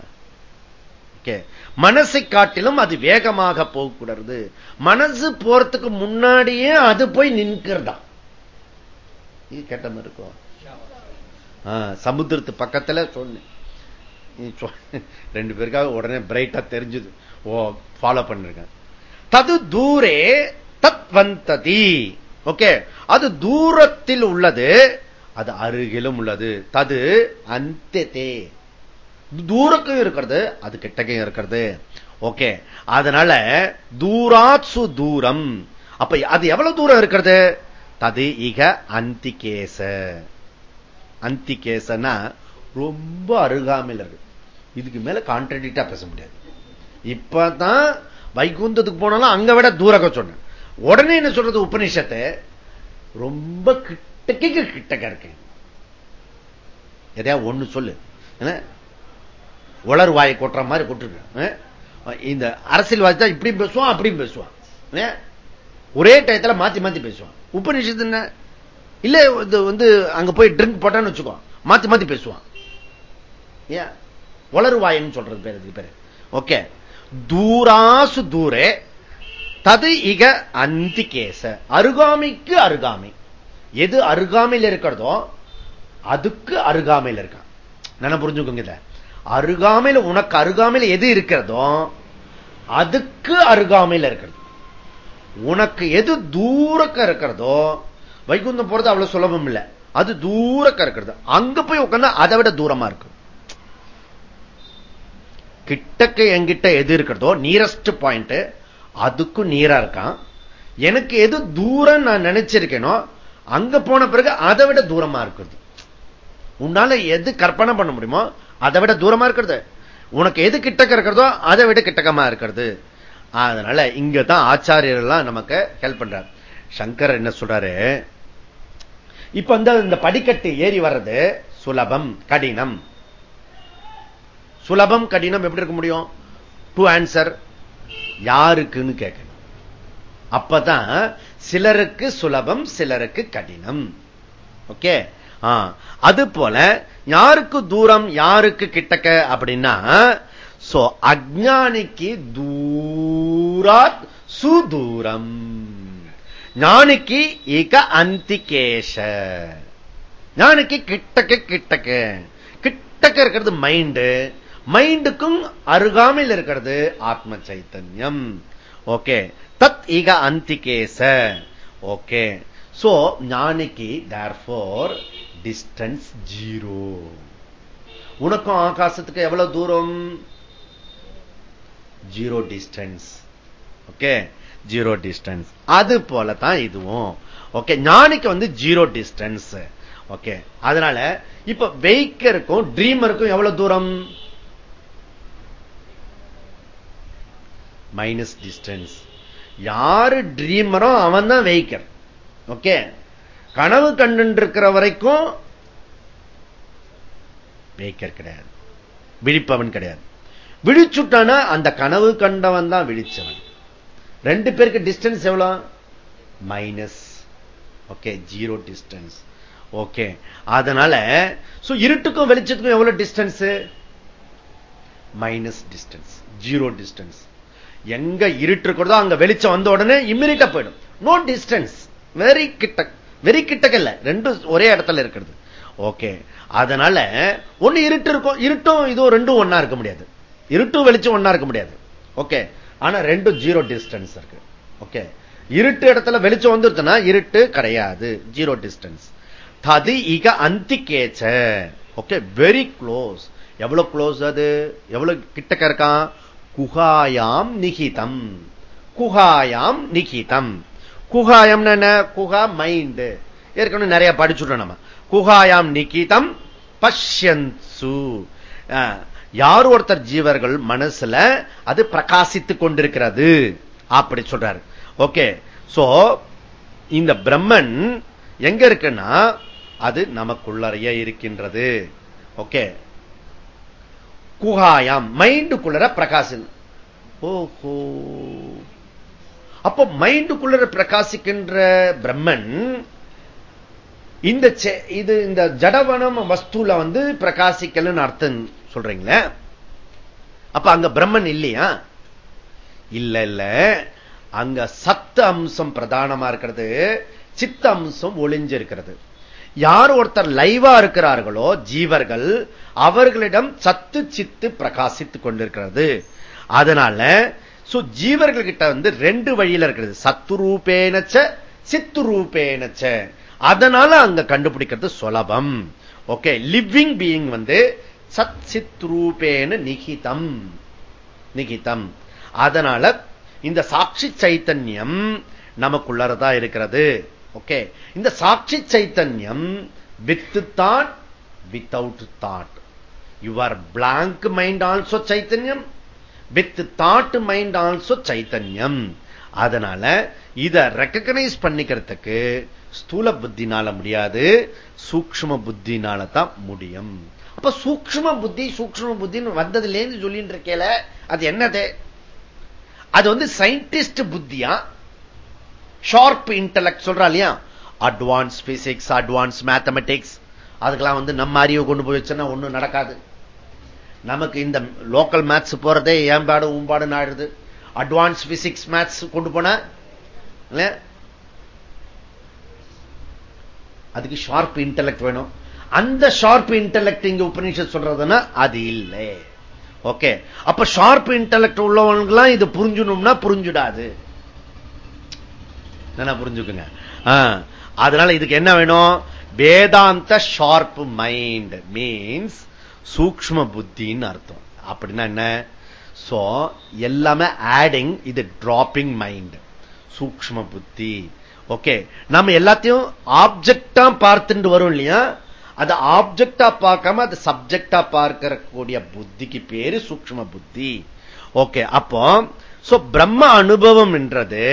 மனசை காட்டிலும் அது வேகமாக போகக்கூடாது மனசு போறதுக்கு முன்னாடியே அது போய் நின்கிறதா இது கேட்ட மாதிரி இருக்கும். சமுத்திரத்து பக்கத்துல சொன்னேன். ரெண்டு பேருக்காக உடனே பிரைட்டா தெரிஞ்சது. ஓ ஃபாலோ பண்ணிருக்கேன். தது தூரே தத் வந்ததி ஓகே. அது தூரத்தில் உள்ளது. அது அருகிலும் உள்ளது. தது அந்தே தூரக்கும் இருக்கிறது அது கிட்டக்கையும் இருக்கிறது. ஓகே. அதனால தூராத்சு தூரம். அப்ப அது எவ்வளவு தூரம் இருக்கிறது? தது இக அந்திகேச. அந்திகேசனா ரொம்ப அருகாமையில் இருக்கு. இதுக்கு மேல கான்ட்ரடிக்டா பேச முடியாது. இப்பதான் வைகுந்தத்துக்கு போனாலும் அங்க விட தூரக சொன்னேன். உடனே என்ன சொல்றது? உபநிஷத்தை ரொம்ப கிட்டக்கு கிட்டக்க இருக்கேன் எதையா ஒண்ணு சொல்லு. உலர் வாயை கொட்டுற மாதிரி கொட்டுருக்க இந்த அரசியல்வாதி தான் இப்படியும் பேசுவான் அப்படியும் பேசுவான். ஒரே டயத்துல மாத்தி மாத்தி பேசுவான். உபநிஷத்து என்ன? இல்ல இது வந்து அங்க போய் ட்ரிங்க் போட்டான்னு வச்சுக்கோ. மாத்தி மாத்தி பேசுவான். ஏன்? வளருவாயன்னு சொல்றது பேர் இது பேரு. ஓகே. தூராசு தூரே தது இக அந்திகேச அருகாமைக்கு அருகாமை. எது அருகாமையில் இருக்கிறதோ அதுக்கு அருகாமையில் இருக்கான். நான் புரிஞ்சுக்கோங்க இத. அருகாமையில் உனக்கு அருகாமையில் எது இருக்கிறதோ அதுக்கு அருகாமையில் இருக்கிறது. உனக்கு எது தூரக்க இருக்கிறதோ வைகுந்தம் போறது அவ்வளவு சுலபம் இல்லை. அது தூரக்க இருக்கிறது. அங்க போய் உட்காந்து அதை விட தூரமா இருக்கு கிட்டக்க என்கிட்ட எது இருக்கிறதோ நியரஸ்ட் பாயிண்ட் அதுக்கும் நீரா இருக்கான். எனக்கு எது தூரம் நான் நினைச்சிருக்கேனோ அங்க போன பிறகு அதை விட தூரமா இருக்கிறது. உன்னால எது கற்பனை பண்ண முடியுமோ அதை விட தூரமா இருக்கிறது. உனக்கு எது கிட்டக்க இருக்கிறதோ அதை விட கிட்டக்கமா இருக்கிறது. அதனால இங்கதான் ஆச்சாரியர்கள்லாம் நமக்கு ஹெல்ப் பண்றார். சங்கர் என்ன சொல்றாரு? இப்ப வந்து இந்த படிக்கட்டு ஏறி வர்றது சுலபம் கடினம். சுலபம் கடினம் எப்படி இருக்க முடியும்? டு ஆன்சர் யாருக்குன்னு கேட்கணும். அப்பதான் சிலருக்கு சுலபம் சிலருக்கு கடினம். ஓகே? அது போல யாருக்கு தூரம் யாருக்கு கிட்டக்க அப்படின்னா சோ அஜானிக்கு தூராத் சுதூரம். ஞானிக்கு இக அந்திகேஷ. ஞானிக்கு கிட்டக்க கிட்டக்க. கிட்டக்க இருக்கிறது மைண்டு. மைண்டுக்கும் அருகாமையில் இருக்கிறது ஆத்ம சைத்தன்யம். ஓகே? தத் இக அந்திகேச. ஓகே. சோ ஞானிக்கு தேர்ஃபோர் டிஸ்டன்ஸ் ஜீரோ உனக்கும் ஆகாசத்துக்கு எவ்வளவு தூரம்? Zero distance okay. Zero distance அது போலதான் இதுவும். ஓகே. ஞானிக்கு வந்து ஜீரோ டிஸ்டன்ஸ் ஓகே. அதனால இப்ப வெய்க்கருக்கும் ட்ரீமருக்கும் எவ்வளவு தூரம்? மைனஸ் டிஸ்டன்ஸ் யாரு ட்ரீமரோ அவன் தான் வெஹிக்கல் ஓகே கனவு கண்டு இருக்கிற வரைக்கும் வெய்க்கர் கிடையாது. விழிப்பவன் கிடையாது. விழிச்சுட்டானா அந்த கனவு கண்டவன் தான் விழிச்சவன். ரெண்டு பேருக்கு டிஸ்டன்ஸ் எவ்வளோ? Minus okay zero distance okay அதனால இருட்டுக்கும் வெளிச்சத்துக்கும் எவ்வளவு distance minus distance zero distance எங்க இருட்டு இருக்கிறதோ அங்க வெளிச்சம் வந்த உடனே இம்மினிட்டா போயிடும். நோ டிஸ்டன்ஸ் வெரி கிட்ட வெரி கிட்டக்கல்ல ரெண்டும் ஒரே இடத்துல இருக்கிறது. ஓகே அதனால ஒண்ணு இருட்டு இருக்கும் இருட்டும் இதுவும் ரெண்டும் ஒன்னா இருக்க முடியாது. இருட்டும் வெளிச்சம் ஒன்னா இருக்க முடியாது. ஓகே ஆனா ரெண்டும் ஜீரோ டிஸ்டன்ஸ் இருக்கு. ஓகே இருட்டு இடத்துல வெளிச்சம் வந்துருச்சுன்னா இருட்டு கிடையாது. ஜீரோ டிஸ்டன்ஸ் தது இக அந்திக்கேச்ச ஓகே வெரி க்ளோஸ் எவ்வளவு க்ளோஸ் அது? எவ்வளவு கிட்டக்க இருக்கான்? குகாயாம் நிகிதம். குகாயாம் நிகிதம். குகாயம் என்ன? குகா மைண்ட் ஏற்கனவே நிறைய படிச்சுட்டோம் நம்ம. குகாயாம் நிகிதம் பஷ்யன்சு. யார் ஒருத்தர் ஜீவர்கள் மனசுல அது பிரகாசித்துக் கொண்டிருக்கிறது? அப்படி சொல்றாரு. ஓகே. சோ இந்த பிரம்மன் எங்க இருக்குன்னா அது நமக்குள்ளறைய இருக்கின்றது. ஓகே. குகாயாம் மைண்டுக்குள்ளர பிரகாசம் ஓஹோ. அப்போ மைண்டுக்குள்ள பிரகாசிக்கின்ற பிரம்மன் இந்த இது இந்த ஜடவனம் வஸ்துல வந்து பிரகாசிக்கலன்னு அர்த்தம் சொல்றீங்களே? அப்ப அங்க பிரம்மன் இல்லையா? இல்ல இல்ல. அங்க சத்த அம்சம் பிரதானமா இருக்கிறது சித்த அம்சம் ஒளிஞ்சிருக்கிறது. யார் ஒருத்தர் லைவா இருக்கிறார்களோ ஜீவர்கள் அவர்களிடம் சத்து சித்து பிரகாசித்துக் கொண்டிருக்கிறது. அதனால ஜீவர்கள் கிட்ட வந்து ரெண்டு வழியில இருக்கிறது. சத்து ரூபேனச்ச சித்து ரூபேனச்ச. அதனால அங்க கண்டுபிடிக்கிறது சுலபம். ஓகே லிவிங் பீயிங் வந்து சத் சித் ரூபேன நிகிதம். நிகிதம். அதனால இந்த சாட்சி சைத்தன்யம் நமக்குள்ளதான் இருக்கிறது. ஓகே இந்த சாட்சி சைத்தன்யம் வித்து தான் without thought your blank mind also சைத்தன்யம் வித் தாட் மைண்ட் ஆல்சோ சைத்தன்யம் அதனால இத ரெக்கக்னைஸ் பண்ணிக்கிறதுக்கு ஸ்தூல புத்தினால முடியாது சூக்ம புத்தினால தான் முடியும். அப்ப சூக்ம புத்தி சூக்ம புத்தின்னு வந்ததுலேருந்து சொல்லிட்டு இருக்கேல அது என்னது? அது வந்து சயின்டிஸ்ட் புத்தியா? ஷார்ப் இன்டலெக்ட் சொல்றா இல்லையா? அட்வான்ஸ் பிசிக்ஸ் அட்வான்ஸ் மேத்தமெட்டிக்ஸ் அதுக்கெல்லாம் வந்து நம்ம அறிவை கொண்டு போய் வச்சோன்னா ஒண்ணும் நடக்காது. நமக்கு இந்த லோக்கல் மேத்ஸ் போறதே ஏம்பாடு ஊம்பாடு ஆயிடுது. அட்வான்ஸ் பிசிக்ஸ் மேத்ஸ் கொண்டு போன அதுக்கு ஷார்ப் இன்டலெக்ட் வேணும். அந்த ஷார்ப் இன்டலெக்ட் இங்க உபநிஷம் சொல்றதுன்னா அது இல்லை. ஓகே அப்ப ஷார்ப் இன்டலெக்ட் உள்ளவங்களாம் இது புரிஞ்சுணும்னா புரிஞ்சுடாது. என்ன புரிஞ்சுக்குங்க. அதனால இதுக்கு என்ன வேணும்? வேதாந்த ஷார்ப் மைண்ட் மீன்ஸ் சூக்ம புத்தின்னு அர்த்தம். அப்படின்னா என்ன? சோ எல்லாமே ஆடிங் இது டிராப்பிங் மைண்ட் சூக்ம புத்தி. ஓகே நம்ம எல்லாத்தையும் ஆப்ஜெக்டா பார்த்துட்டு வரும் இல்லையா? அது ஆப்ஜெக்டா பார்க்காம அது சப்ஜெக்டா பார்க்கக்கூடிய புத்திக்கு பேரு சூக்ம புத்தி. ஓகே அப்போ சோ பிரம்ம அனுபவம் என்றது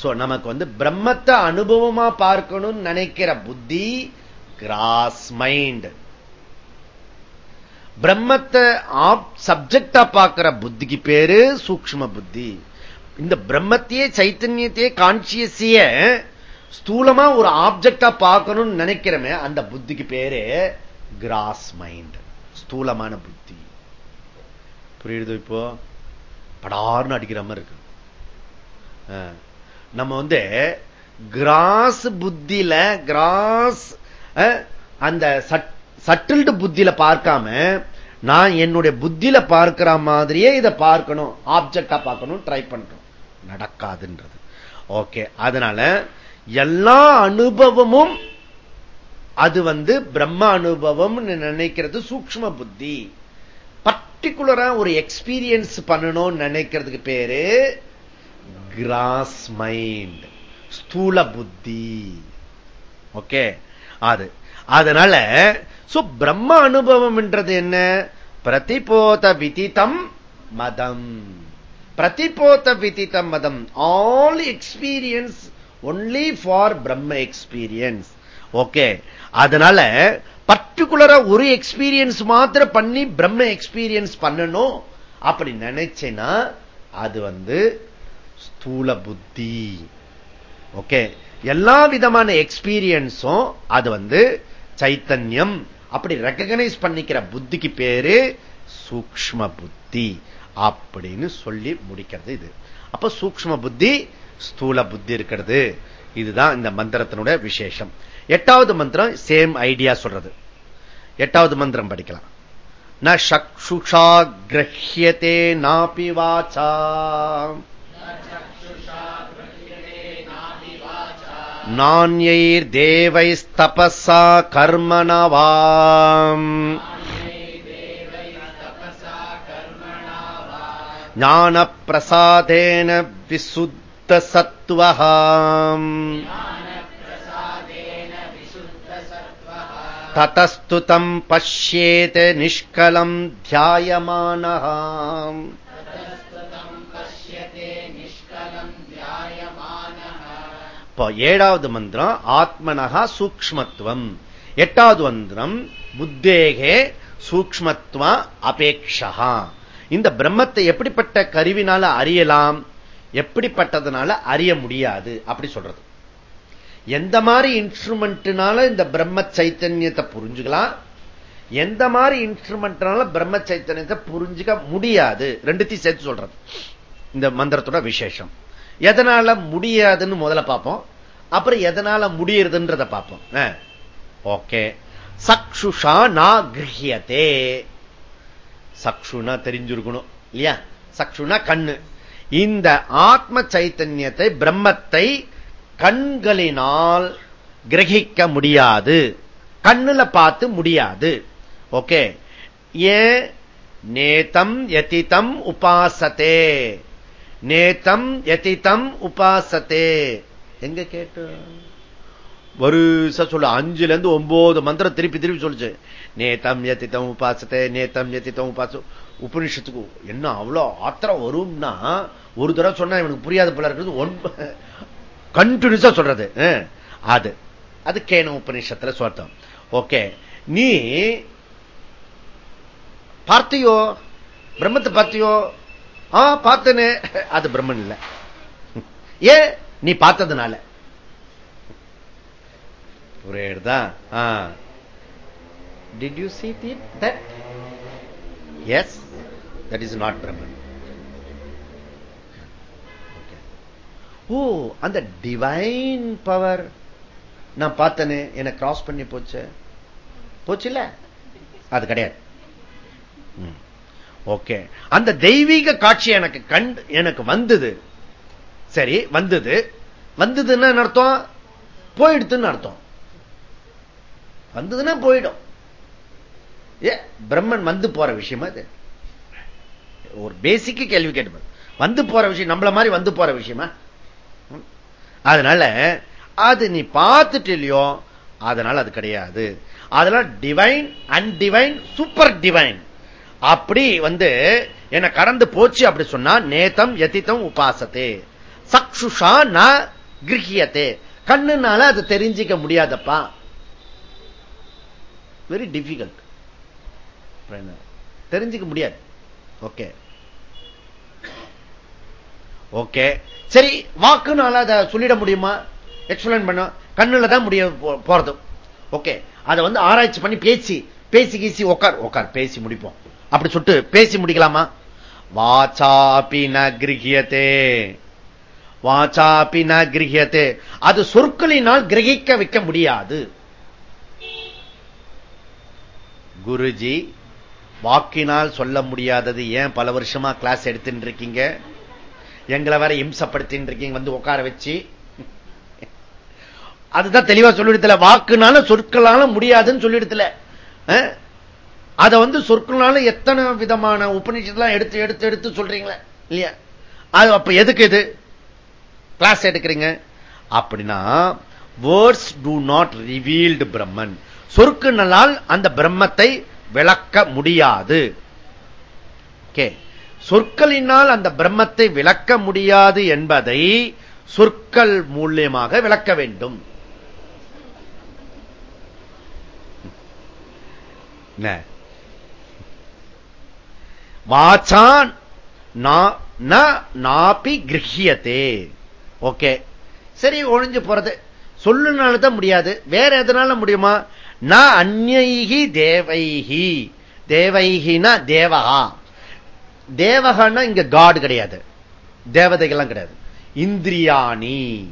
சோ நமக்கு வந்து பிரம்மத்தை அனுபவமா பார்க்கணும்னு நினைக்கிற புத்தி கிராஸ் மைண்ட் பிரம்மத்தை சப்ஜெக்டா பார்க்கிற புத்திக்கு பேரு சூக்ம புத்தி. இந்த பிரம்மத்தையே சைத்தன்யத்தையே கான்சியஸிய ஸ்தூலமா ஒரு ஆப்ஜெக்டா பார்க்கணும்னு நினைக்கிறமே அந்த புத்திக்கு பேரு கிராஸ் மைண்ட் ஸ்தூலமான புத்தி. புரியுது இப்போ? படார்னு அடிக்கிற மாதிரி இருக்கு. நம்ம வந்து கிராஸ் புத்தியில கிராஸ் அந்த சட்ட சட்டில்டு புத்தியில பார்க்காம நான் என்னுடைய புத்தியில பார்க்கிற மாதிரியே இதை பார்க்கணும் ஆப்ஜெக்டா பார்க்கணும் ட்ரை பண்றோம். நடக்காதுன்றது. ஓகே அதனால எல்லா அனுபவமும் அது வந்து பிரம்ம அனுபவம் நினைக்கிறது சூக்ம புத்தி. பர்டிகுலரா ஒரு எக்ஸ்பீரியன்ஸ் பண்ணணும்னு நினைக்கிறதுக்கு பேரு கிராஸ் மைண்ட் ஸ்தூல புத்தி. ஓகே அது. அதனால பிரம்ம அனுபவம் என்றது என்ன? பிரதிபோத விதித்தம் மதம் பிரதிபோத விதித்தம் மதம் all experience only for Brahma experience okay அதனால பர்டிகுலரா ஒரு எக்ஸ்பீரியன்ஸ் மாத்திர பண்ணி பிரம்ம எக்ஸ்பீரியன்ஸ் பண்ணணும். அப்படி நினைச்சேன்னா அது வந்து ஸ்தூல புத்தி. ஓகே எல்லா விதமான எக்ஸ்பீரியன்ஸும் அது வந்து சைத்தன்யம் அப்படி ரெக்கக்னைஸ் பண்ணிக்கிற புத்திக்கு பேரு சூக்ம புத்தி அப்படின்னு சொல்லி முடிக்கிறது இது. அப்ப சூக்ம புத்தி ஸ்தூல புத்தி இருக்கிறது. இதுதான் இந்த மந்திரத்தினுடைய விசேஷம். எட்டாவது மந்திரம் சேம் ஐடியா சொல்றது. எட்டாவது மந்திரம் படிக்கலாம். ந சக்ஷுஷா கிரஹியத்தே நாபி வாச்சா. नान्यैर्देवैस्तपसा कर्मण वा ज्ञानप्रसादेन विशुद्धसत्त्वः ततस्तु तम् पश्येत् निष्कलम् ध्यायमानः ஏழாவது மந்திரம் ஆத்மனகா சூக்மத்துவம் எட்டாவது மந்திரம் புத்தேகே சூக்மத்துவ அபேக்ஷா இந்த பிரம்மத்தை எப்படிப்பட்ட கருவினால அறியலாம்? எப்படிப்பட்டதுனால அறிய முடியாது? அப்படி சொல்றது. எந்த மாதிரி இன்ஸ்ட்ருமெண்ட்னால இந்த பிரம்ம சைத்தன்யத்தை புரிஞ்சுக்கலாம்? எந்த மாதிரி இன்ஸ்ட்ருமெண்ட்னால பிரம்ம சைத்தன்யத்தை புரிஞ்சுக்க முடியாது? ரெண்டுத்தையும் சேர்த்து சொல்றது. இந்த மந்திரத்தோட விசேஷம். எதனால முடியாதுன்னு முதல்ல பார்ப்போம். அப்புறம் எதனால முடியுதுன்றத பார்ப்போம். ஓகே. சக்ஷுஷா நா கிரகியதே. சக்ஷுனா தெரிஞ்சிருக்கணும் இல்லையா? சக்ஷுனா கண்ணு. இந்த ஆத்ம சைத்தன்யத்தை பிரம்மத்தை கண்களினால் கிரகிக்க முடியாது. கண்ணுல பார்த்து முடியாது. ஓகே. ஏ நேதம் யதிதம் உபாசத்தே நேத்தம் எதித்தம் உபாசத்தே எங்க கேட்டு? வருஷ சொல்ல அஞ்சுல இருந்து ஒன்பது மந்திரம் திருப்பி திருப்பி சொல்லுச்சு. நேத்தம் எத்தித்தம் உபாசத்தை நேத்தம் எத்தித்தம் உபாச. உபனிஷத்துக்கு என்ன அவ்வளோ ஆத்திரம் வரும்னா ஒரு தடவை சொன்னா இவனுக்கு புரியாத போல இருக்கிறது கண்டினியூஸா சொல்றது. அது. அது கேன உபநிஷத்துல சொல்றோம் ஓகே. நீ பார்த்தியோ? பிரம்மத்தை பார்த்தியோ? ஆ பார்த்தனே. அது பிரம்மன் இல்ல. ஏன் நீ பார்த்ததுனால. புரியுதா did you see that yes that is not Brahman. Oh அந்த டிவைன் பவர் நான் பார்த்தனே என்ன கிராஸ் பண்ணி போச்சு. போச்சு இல்ல அது கிடையாது. ஓகே. அந்த தெய்வீக காட்சி எனக்கு கண்டு எனக்கு வந்தது. சரி வந்தது. வந்ததுன்னு அர்த்தம்? போயிடுத்துன்னு அர்த்தம். வந்ததுன்னா போயிடும். ஏ பிரம்மன் வந்து போற விஷயமா இது? ஒரு பேசிக்கு கேள்வி கேட்டு வந்து போற விஷயம் நம்மள மாதிரி வந்து போற விஷயமா? அதனால அது நீ பார்த்துட்டு இல்லையோ அதனால அது கிடையாது. அதெல்லாம் டிவைன் அன்டிவைன் சூப்பர் டிவைன் அப்படி வந்து என்ன கடந்து போச்சு அப்படி சொன்னா நேத்தம் எதித்தம் உபாசத்தே. சக்ஷுஷா ந கிரகியத்தே கண்ணுனால அது தெரிஞ்சிக்க முடியாதப்பா. வெரி டிஃபிகல்ட் தெரிஞ்சுக்க முடியாது. ஓகே. ஓகே. சரி வாக்குனால அதை சொல்லிட முடியுமா? எக்ஸ்பிளைன் பண்ண. கண்ணுல தான் முடிய போறது. ஓகே. அதை வந்து ஆராய்ச்சி பண்ணி பேசி பேசி கீசி உக்கார் உக்கார் பேசி முடிப்போம். அப்படி சொல்லிட்டு பேசி முடிக்கலாமா? வாச்சாபி ந கிரகியத்தே வாச்சாபி ந கிரகியத்தே அது சொற்களினால் கிரகிக்க வைக்க முடியாது. குருஜி வாக்கினால் சொல்ல முடியாதது ஏன் பல வருஷமா கிளாஸ் எடுத்துட்டு இருக்கீங்க எங்களை வேற இம்சப்படுத்தின்னு இருக்கீங்க வந்து உட்கார வச்சு. அதுதான் தெளிவா சொல்லிடுத்துல. வாக்குனால சொற்களால முடியாதுன்னு சொல்லிடுத்துல. அதை வந்து சொற்களால எத்தனை விதமான உபநிஷத்துலாம் எடுத்து எடுத்து எடுத்து சொல்றீங்களே? இல்லையா? அது அப்ப எதுக்கு இது? கிளாஸ் எடுக்கிறீங்க. அப்படின்னா words do not revealed Brahman சொற்குனால் அந்த பிரம்மத்தை விளக்க முடியாது. சொற்களினால் அந்த பிரம்மத்தை விளக்க முடியாது என்பதை சொற்கள் மூலியமாக விளக்க வேண்டும். வாச்சான் நாபி கிரகியத்தே ஓகே. சரி ஒழிஞ்சு போறது. சொல்லுனால்தான் முடியாது. வேற எதனால முடியுமா? நான் அந்நைகி தேவைகி தேவைகினா தேவகா தேவகன்னா இங்க காடு கிடையாது. தேவதைகள்லாம் கிடையாது. இந்திரியாணி.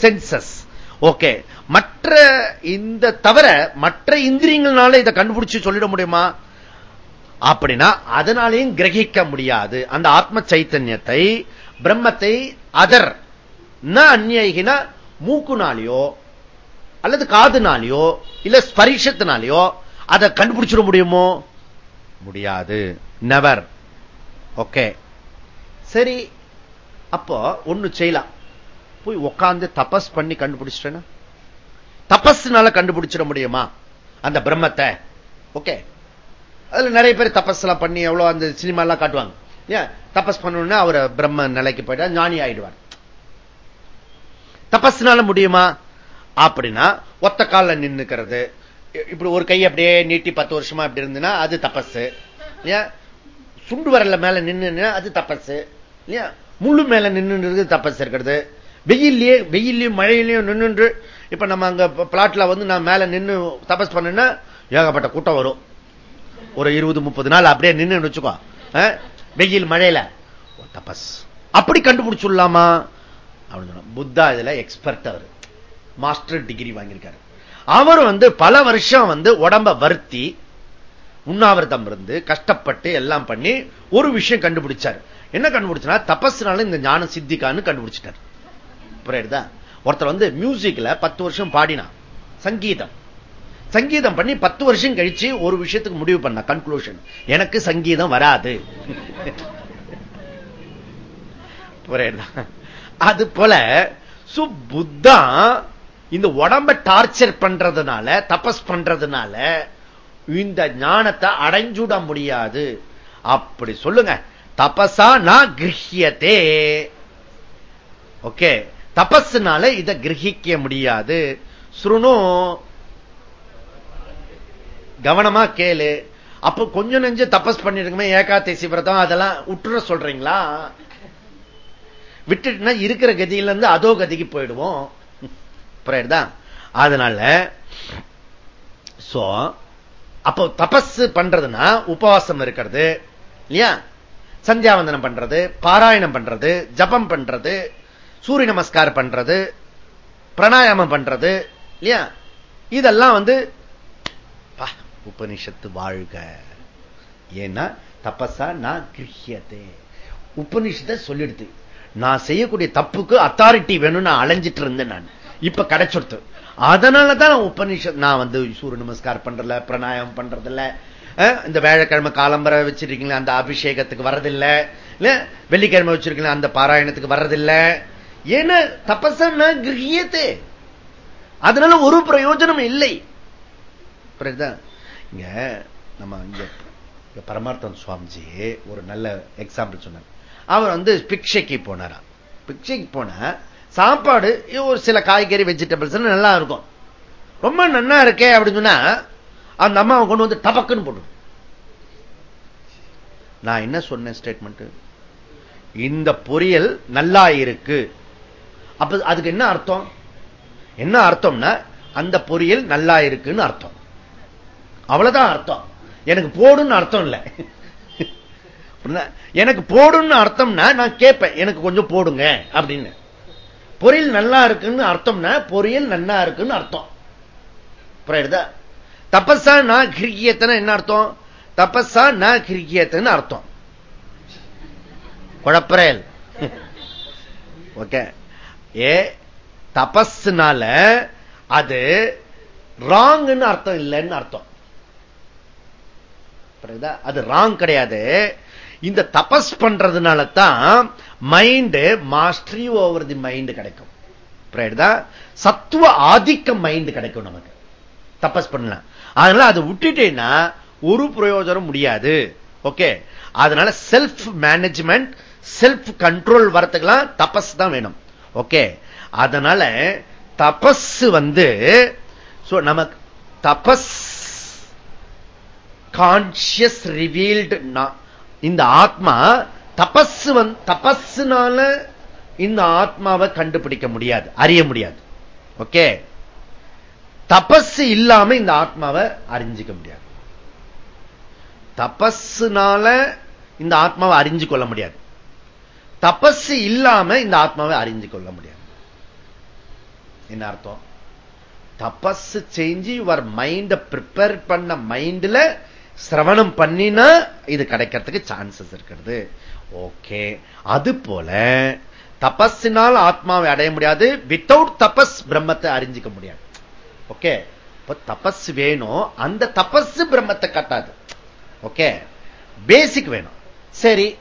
Senses okay. மற்ற இந்த தவிர மற்ற இந்திரியங்கள்னால இதை கண்டுபிடிச்சு சொல்லிட முடியுமா? அப்படின்னா அதனாலையும் கிரகிக்க முடியாது. அந்த ஆத்ம சைத்தன்யத்தை பிரம்மத்தை அதர் அந்நியினா மூக்குனாலேயோ அல்லது காதுனாலேயோ இல்ல ஸ்பரிஷத்தினாலேயோ அதை கண்டுபிடிச்சிட முடியுமோ? முடியாது. Never okay. சரி அப்போ ஒண்ணு செய்யலாம். போய் உட்கார்ந்து தபஸ் பண்ணி கண்டுபிடிச்சிட்டேன்னா தபஸ்னால கண்டுபிடிச்சிட முடியுமா? அந்த பிரம்மத்தை. ஓகே. அதுல நிறைய பேர் தபஸ் எல்லாம் பண்ணி எவ்வளவு அந்த சினிமா எல்லாம் காட்டுவாங்க. ஏன்? தபஸ் பண்ணணும்னா அவர் பிரம்ம நிலைக்கு போயிட்டா ஞானி ஆயிடுவார். தபஸ்னால முடியுமா? அப்படின்னா ஒத்த கால நின்னுக்கிறது. இப்படி ஒரு கை அப்படியே நீட்டி பத்து வருஷமா அப்படி இருந்துன்னா அது தபஸ் ஏன் சுண்டு வரல மேல நின்று அது தபஸ் இல்லையா? முள்ளு மேல நின்று தபஸ் இருக்கிறது. வெயிலே வெயிலையும் மழையிலையும் நின்று இப்ப நம்ம அங்க பிளாட்ல வந்து நான் மேல நின்று தபஸ் பண்ணா ஏகப்பட்ட கூட்டம் வரும். ஒரு இருபது முப்பது நாள் அப்படியே நின்று வச்சுக்கோ. வெயில் மழையில. தபஸ். அப்படி கண்டுபிடிச்சுடலாமா? அப்படின்னு புத்தா இதுல எக்ஸ்பர்ட் அவர். மாஸ்டர் டிகிரி வாங்கியிருக்காரு. அவர் வந்து பல வருஷம் வந்து உடம்ப வருத்தி உண்ணாவிரதம் இருந்து கஷ்டப்பட்டு எல்லாம் பண்ணி ஒரு விஷயம் கண்டுபிடிச்சார். என்ன கண்டுபிடிச்சா தபஸ்னால இந்த ஞான சித்திக்கான்னு கண்டுபிடிச்சிட்டார். புரியுதா ஒருத்தர் வந்து மியூசிக்ல பத்து வருஷம் பாடினான். சங்கீதம். சங்கீதம் பண்ணி பத்து வருஷம் கழிச்சு ஒரு விஷயத்துக்கு முடிவு பண்ண கன்க்ளூஷன் எனக்கு சங்கீதம் வராது. புரியுதா அது போல புத்தா இந்த உடம்ப டார்ச்சர் பண்றதுனால தபஸ் பண்றதுனால இந்த ஞானத்தை அடைஞ்சுட முடியாது. அப்படி சொல்லுங்க. தபசா நான் கிரகியத்தே ஓகே. தபஸ்னால இதை கிரகிக்க முடியாது. சுருணு கவனமா கேளு. அப்ப கொஞ்சம் நெஞ்சு தபஸ் பண்ணிருக்குமே ஏகாதசி விரதம் அதெல்லாம் உற்றுற சொல்றீங்களா? விட்டுட்டுனா இருக்கிற கதியில இருந்து அதோ கதிக்கு போயிடுவோம். புரியுதா? அதனால சோ அப்போ தபஸ் பண்றதுன்னா உபவாசம் இருக்கிறது இல்லையா? சந்தியாவந்தனம் பண்றது பாராயணம் பண்றது ஜபம் பண்றது சூரிய நமஸ்காரம் பண்றது பிராணாயாமம் பண்றது இல்லையா? இதெல்லாம் வந்து உபனிஷத்து வாழ்க. ஏன்னா தபஸா நான் கிரியதே உபனிஷத்தை சொல்லிடுது. நான் செய்யக்கூடிய தப்புக்கு அத்தாரிட்டி வேணும்னு நான் அலைஞ்சிட்டு இருந்தேன் நான். இப்ப கிடைச்சுடுத்து அதனாலதான் உபனிஷத் நான் வந்து சூரிய நமஸ்காரம் பண்றல பிராணாயம் பண்றதில்ல. இந்த வேழக்கிழமை காலம்பரை வச்சிருக்கீங்களா அந்த அபிஷேகத்துக்கு வரதில்லை. இல்ல வெள்ளிக்கிழமை வச்சிருக்கீங்களா அந்த பாராயணத்துக்கு வர்றதில்லை ஏன்னா தபசன்னா கிரகியத்தே அதனால ஒரு பிரயோஜனம் இல்லை. புரியுதா? இங்க நம்ம இங்க பரமார்த்தன் சுவாமிஜி ஒரு நல்ல எக்ஸாம்பிள் சொன்னார். அவர் வந்து பிக்ஷைக்கு போனாரா பிக்ஷைக்கு போன சாப்பாடு ஒரு சில காய்கறி வெஜிடபிள்ஸ் நல்லா இருக்கும். ரொம்ப நன்னா இருக்கே அப்படின்னு சொன்னா அந்த அம்மாவை கொண்டு வந்து டபக்குன்னு போட்டு நான் என்ன சொன்னேன் ஸ்டேட்மெண்ட் இந்த பொரியல் நல்லா இருக்கு. அப்ப அதுக்கு என்ன அர்த்தம்? என்ன அர்த்தம்னா அந்த பொரியல் நல்லா இருக்குன்னு அர்த்தம். அவ்வளவுதான் அர்த்தம். எனக்கு போடுன்னு அர்த்தம் இல்லை. எனக்கு போடுன்னு அர்த்தம்னா நான் கேட்பேன் எனக்கு கொஞ்சம் போடுங்க அப்படின்னு. பொரியல் நல்லா இருக்குன்னு அர்த்தம்னா பொரியல் நல்லா இருக்குன்னு அர்த்தம். புரியுதா? தபஸா நான் கிரிக்கியத்தன என்ன அர்த்தம்? தபஸா நான் கிரிக்கியத்தன்னு அர்த்தம். குழப்பறேல் ஓகே. ஏ தபஸ்னால அது ராங்னு அர்த்தம் இல்லைன்னு அர்த்தம். அது ராங் கிடையாது. இந்த தபஸ் பண்றதுனால தான் mind mastery over the mind கிடைக்கும் சத்துவ ஆதிக்க மைண்ட் கிடைக்கும் நமக்கு. தபஸ் பண்ணலாம். அதனால அதை விட்டுட்டேன்னா ஒரு பிரயோஜனம் முடியாது. ஓகே? அதனால செல்ஃப் மேனேஜ்மெண்ட் செல்ஃப் கண்ட்ரோல் வரத்துக்கெல்லாம் தபஸ் தான் வேணும். ஓகே. அதனால தபஸ் வந்து நமக்கு தபஸ் கான்சியஸ் ரிவீல்டு இந்த ஆத்மா தபஸ் தபஸ்னால இந்த ஆத்மாவை கண்டுபிடிக்க முடியாது அறிய முடியாது. ஓகே. தபஸ் இல்லாம இந்த ஆத்மாவை அறிஞ்சிக்க முடியாது. தபஸ்னால இந்த ஆத்மாவை அறிஞ்சு கொள்ள முடியாது. தபஸ் இல்லாம இந்த ஆத்மாவை அறிஞ்சு கொள்ள முடியாது. என்ன அர்த்தம்? தபஸ் செஞ்சு யுவர் மைண்ட ப்ரிப்பேர் பண்ண மைண்ட்ல சிரவணம் பண்ணினா இது கிடைக்கிறதுக்கு சான்சஸ் இருக்கிறது. ஓகே. அது போல தபஸினால் ஆத்மாவை அடைய முடியாது வித்தவுட் தபஸ் பிரம்மத்தை அறிஞ்சிக்க முடியாது. ஓகே. இப்ப தபஸ் வேணும் அந்த தபஸ் பிரம்மத்தை கட்டாது. ஓகே. பேசிக் வேணும். சரி.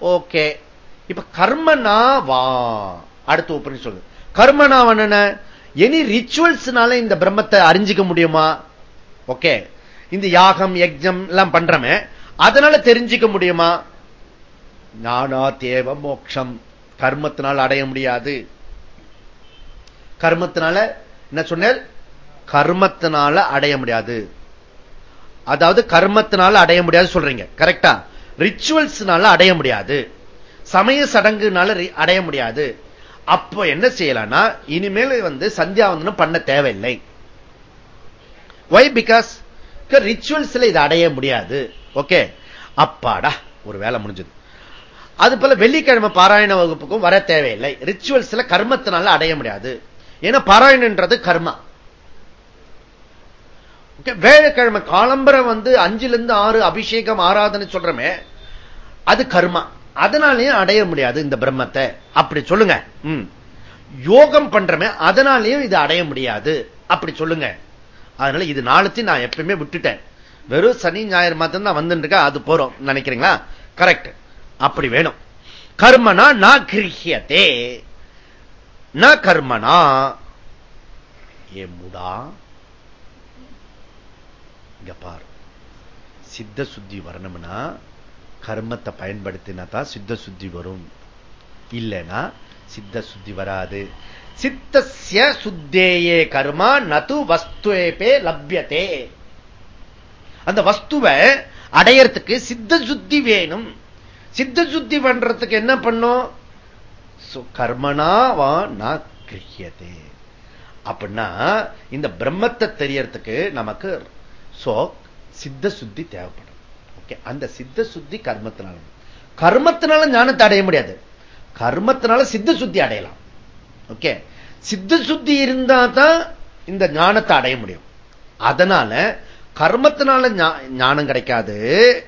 ஓகே. இப்ப கர்மனா வா. அடுத்து ஒப்பனி சொல்லு. கர்மனா என்ன? எனி ரிச்சுவல்ஸ்னால இந்த பிரம்மத்தை அறிஞ்சிக்க முடியுமா? ஓகே. இந்த யாகம் யஜ்ஜம் எல்லாம் பண்றமே அதனால தெரிஞ்சிக்க முடியுமா? நானா தேவ மோட்சம் கர்மத்தினால் அடைய முடியாது. கர்மத்தினால என்ன சொன்ன கர்மத்தினால அடைய முடியாது. அதாவது கர்மத்தினால அடைய முடியாது சொல்றீங்க. கரெக்டா ரிச்சுவல்ஸ்னால அடைய முடியாது. சமய சடங்குனால அடைய முடியாது. அப்போ என்ன செய்யலாம்னா இனிமேல் வந்து சந்தியாவந்தனம் பண்ண தேவையில்லை. ஒய் பிகாஸ் ரிச்சுவல்ஸ்ல இதை அடைய முடியாது. ஓகே அப்பாடா ஒரு வேலை முடிஞ்சது. அது போல வெள்ளிக்கிழமை பாராயண வகுப்புக்கும் வர தேவையில்லை. ரிச்சுவல்ஸ்ல கர்மத்தினால அடைய முடியாது. ஏன்னா பாராயணன்றது கர்மா. வேலைக்கிழமை காலம்பரம் வந்து அஞ்சுல இருந்து ஆறு அபிஷேகம் ஆராதனை சொல்றமே அது கர்மா. அதனாலையும் அடைய முடியாது இந்த பிரம்மத்தை. அப்படி சொல்லுங்க. யோகம் பண்றமே அதனாலையும் இது அடைய முடியாது. அப்படி சொல்லுங்க. அதனால இது நாளத்தையும் நான் எப்பயுமே விட்டுட்டேன். வெறும் சனி ஞாயிறு மாத்தம் தான் வந்துட்டு அது போறோம். நினைக்கிறீங்களா? கரெக்ட் அப்படி வேணும். கர்மனா நான் கிரகியத்தே ந கர்மனா. எமுதா இங்க பாரு. சித்த சுத்தி வரணும்னா கர்மத்தை பயன்படுத்தினா தான் சித்த சுத்தி வரும். இல்லைன்னா சித்த சுத்தி வராது. சித்தசிய சுத்தேயே கர்மா நது வஸ்துவேபே லப்யத்தே அந்த வஸ்துவை அடையறதுக்கு சித்த சுத்தி வேணும். சித்த சுத்தி பண்றதுக்கு என்ன பண்ணும்? கர்மனாவா நான் கிரியதே. அப்படின்னா இந்த பிரம்மத்தை தெரியறதுக்கு நமக்கு சோ சித்த சுத்தி தேவைப்படும். அந்த சித்த சுத்தி கர்மத்தினால. கர்மத்தினால ஞானத்தை அடைய முடியாது. கர்மத்தினால சித்த சுத்தி அடையலாம். ஓகே. சித்த சுத்தி இருந்தா தான் இந்த ஞானத்தை அடைய முடியும். அதனால கர்மத்தினால ஞானம் கிடைக்காது.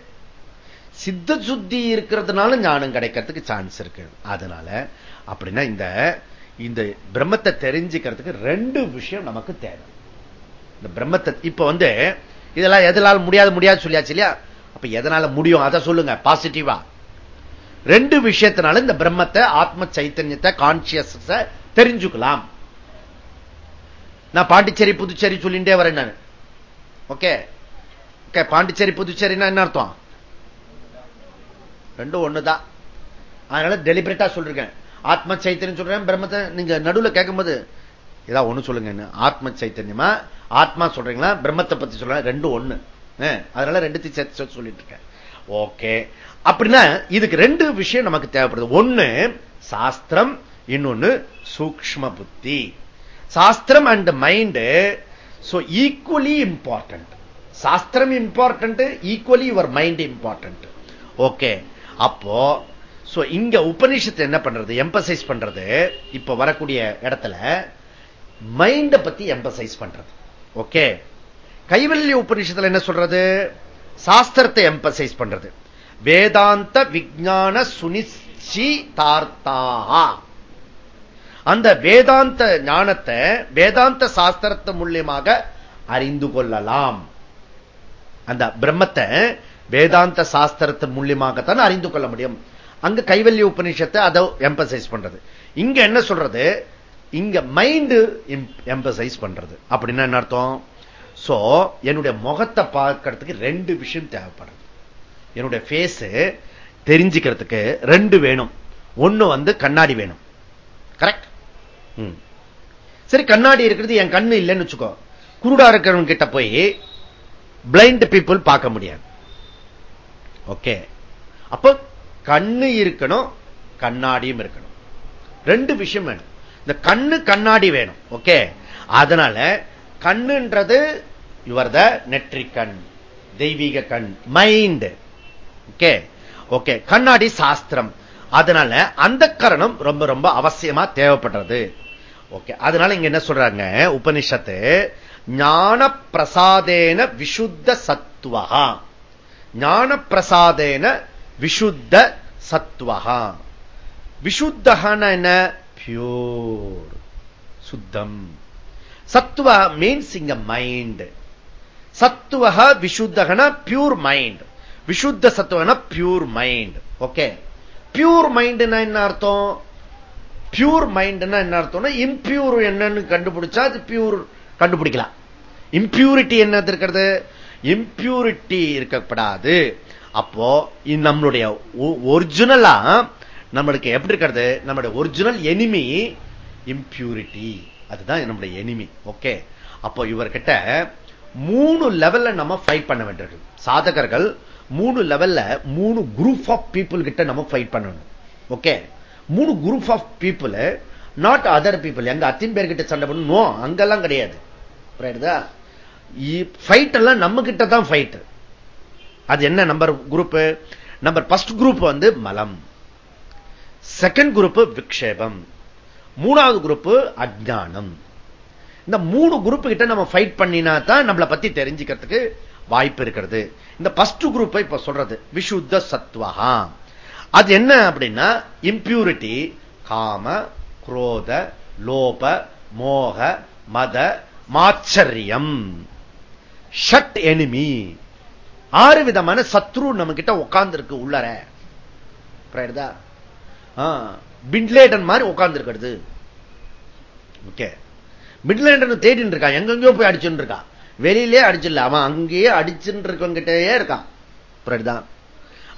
சித்த சுத்தி இருக்கிறதுனால ஞானம் கிடைக்கிறதுக்கு சான்ஸ் இருக்கு. அதனால அப்படின்னா இந்த இந்த பிரம்மத்தை தெரிஞ்சுக்கிறதுக்கு ரெண்டு விஷயம் நமக்கு தேவை. இந்த பிரம்மத்தை இப்ப வந்து இதெல்லாம் எதனால முடியாது முடியாது சொல்லியாச்சு இல்லையா? அப்ப எதனால முடியும்? அதை சொல்லுங்க. பாசிட்டிவா ரெண்டு விஷயத்தினால இந்த பிரம்மத்தை ஆத்ம சைத்தன்யத்தை கான்சியஸ் தெரிஞ்சுக்கலாம். நான் பாண்டிச்சேரி புதுச்சேரி சொல்லிட்டே வரேன் நான். ஓகே ஓகே பாண்டிச்சேரி புதுச்சேரினா என்ன அர்த்தம்? ரெண்டும் ஒண்ணுதான். அதனால டெலிபரேட்டா சொல்றேன் ஆத்ம சைத்தன்யம் சொல்றேன் பிரம்மத்தை நீங்க நடுவில் கேட்கும்போது ஏதாவது ஒண்ணு சொல்லுங்க ஆத்ம சைத்தன்யமா? ஆத்மா சொல்றீங்களா? பிரம்மத்தை பத்தி சொல்றேன். ரெண்டும் ஒண்ணு. அதனால ரெண்டுத்தையும் சேர்த்து சொல்லிட்டு இருக்கேன் ஓகே. அப்படின்னா இதுக்கு ரெண்டு விஷயம் நமக்கு தேவைப்படுது. ஒண்ணு சாஸ்திரம் இன்னொன்னு சூக்ம புத்தி. சாஸ்திரம் அண்ட் மைண்ட் ஈக்குவலி இம்பார்ட்டன்ட் சாஸ்திரம் important equally your mind important okay. அப்போ இங்க உபநிஷத்து என்ன பண்றது? எம்பசைஸ் பண்றது. இப்ப வரக்கூடிய இடத்துல மைண்ட பத்தி எம்பசைஸ் பண்றது. ஓகே. கைவல்ய உபநிஷத்துல என்ன சொல்றது? சாஸ்திரத்தை எம்பசைஸ் பண்றது. வேதாந்த விஜான சுனிச்சிதார்த்தா அந்த வேதாந்த ஞானத்தை வேதாந்த சாஸ்திரத்து மூலியமாக அறிந்து கொள்ளலாம். அந்த பிரம்மத்தை வேதாந்த சாஸ்திரத்தின் மூலியமாகத்தான் அறிந்து கொள்ள முடியும். அங்க கைவல்ய உபநிஷத்தை அதை எம்பசைஸ் பண்றது. இங்க என்ன சொல்றது? இங்க மைண்டு எம்பசைஸ் பண்றது. அப்படின்னா என்ன அர்த்தம்? சோ என்னுடைய முகத்தை பார்க்கறதுக்கு ரெண்டு விஷயம் தேவைப்படுது. என்னுடைய பேஸ் தெரிஞ்சுக்கிறதுக்கு ரெண்டு வேணும். ஒண்ணு வந்து கண்ணாடி வேணும். கரெக்ட் சரி கண்ணாடி இருக்கிறது என் கண்ணு இல்லைன்னு வச்சுக்கோ. குருடா இருக்கிறவங்க கிட்ட போய் பிளைண்ட் பீப்புள் பார்க்க முடியாது. ஓகே அப்ப கண்ணு இருக்கணும் கண்ணாடியும் இருக்கணும். ரெண்டு விஷயம் வேணும். இந்த கண்ணு கண்ணாடி வேணும். ஓகே அதனால கண்ணுன்றது யுவர் த நெற்றி கண் தெய்வீக கண் மைண்ட் ஓகே ஓகே கண்ணாடி சாஸ்திரம். அதனால அந்த கரணம் ரொம்ப ரொம்ப அவசியமா தேவைப்படுறது. ஓகே அதனால இங்க என்ன சொல்றாங்க? உபனிஷத்து ஞான பிரசாதேன விஷுத்த சத்துவகா ஞான பிரசாதேன விஷுத்த சத்துவகா விஷுத்தகான என்ன? பியூர் சுத்தம். சத்துவ மீன்ஸ் இங்க மைண்ட் சத்துவக விஷுத்தகன பியூர் மைண்ட் விஷுத்த சத்துவனா பியூர் மைண்ட் ஓகே பியூர் மைண்ட்னா என்ன அர்த்தம்? பியூர் மைண்ட்னா என்ன அர்த்தம்னா இம்பியூர் என்னன்னு கண்டுபிடிச்சா அது பியூர் கண்டுபிடிக்கலாம். இம்பியூரிட்டி என்னது இருக்கிறது? இம்பியூரிட்டி இருக்கப்படாது அப்போ நம்மளுடைய ஒரிஜினலா நம்மளுக்கு எப்படி இருக்கிறது? நம்மளுடைய ஒரிஜினல் எனிமி இம்பியூரிட்டி அதுதான் நம்முடைய எனிமி ஓகே அப்போ இவர்கிட்ட மூணு லெவல்ல நம்ம ஃபைட் பண்ண வேண்டியது சாதகர்கள் மூணு லெவல்ல மூணு குரூப் ஆஃப் பீப்புள் கிட்ட நம்ம ஃபைட் பண்ணணும். ஓகே மூணு group of people not other people எங்க அத்தின் பேர்கிட்ட சண்டை பண்ணணும் அங்கெல்லாம் கிடையாது. ஃபைட் எல்லாம் நம்ம கிட்ட தான் ஃபைட் அது என்ன number group number first group வந்து மலம். செகண்ட் குரூப் விக்ஷேபம். மூணாவது குரூப் அஜானம் இந்த மூணு குரூப் கிட்ட நம்ம ஃபைட் பண்ணினா தான் நம்மளை பத்தி தெரிஞ்சுக்கிறதுக்கு வாய்ப்பு இருக்கிறது. இந்த பஸ்ட் குரூப் இப்ப சொல்றது விஷுத்த சத்வகா அது என்ன அப்படின்னா இம்பியூரிட்டி காம குரோத லோப மோக மத மாச்சரியம். ஷட் எனிமி ஆறு விதமான சத்ரு நம்ம கிட்ட உட்கார்ந்து இருக்கு உள்ளர பின்லேடன் மாதிரி உட்கார்ந்து இருக்கிறது ஓகே. பின்லேடன் தேடிட்டு இருக்கான் எங்கெங்கயோ போய் அடிச்சுட்டு இருக்கான் வெளியிலே அடிச்சிடல. அவன் அங்கேயே அடிச்சுட்டு இருக்கவங்கிட்டே இருக்கான் புரியுதுதான்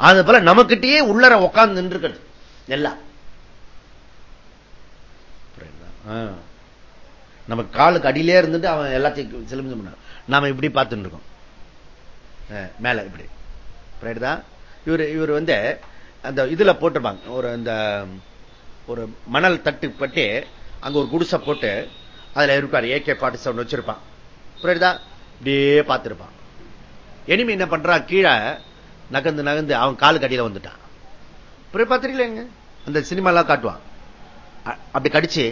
அது போல நமக்கிட்டயே உள்ளர உட்கார்ந்து இருக்கிறது எல்லாம். நம்ம காலுக்கு அடியிலே இருந்துட்டு அவன் எல்லாத்தையும் சிலம்பு நாம இப்படி பார்த்துட்டு இருக்கோம் மேல இப்படி. தான் இவர் இவர் வந்து அந்த இதுல போட்டிருப்பாங்க. ஒரு இந்த ஒரு மணல் தட்டு பட்டு அங்க ஒரு குடிசை போட்டு அதுல இருப்பார். ஏகே பாட்டு சவுண்ட் வச்சிருப்பான். புரியுதா? இப்படியே பார்த்திருப்பான். எனிமே என்ன பண்றான் கீழே நகர்ந்து நகர்ந்து அவன் காலுக்கு அடியில வந்துட்டான். புரிய பார்த்திருக்கீங்க அந்த சினிமாலாம் காட்டுவான். அப்படி கடிச்சு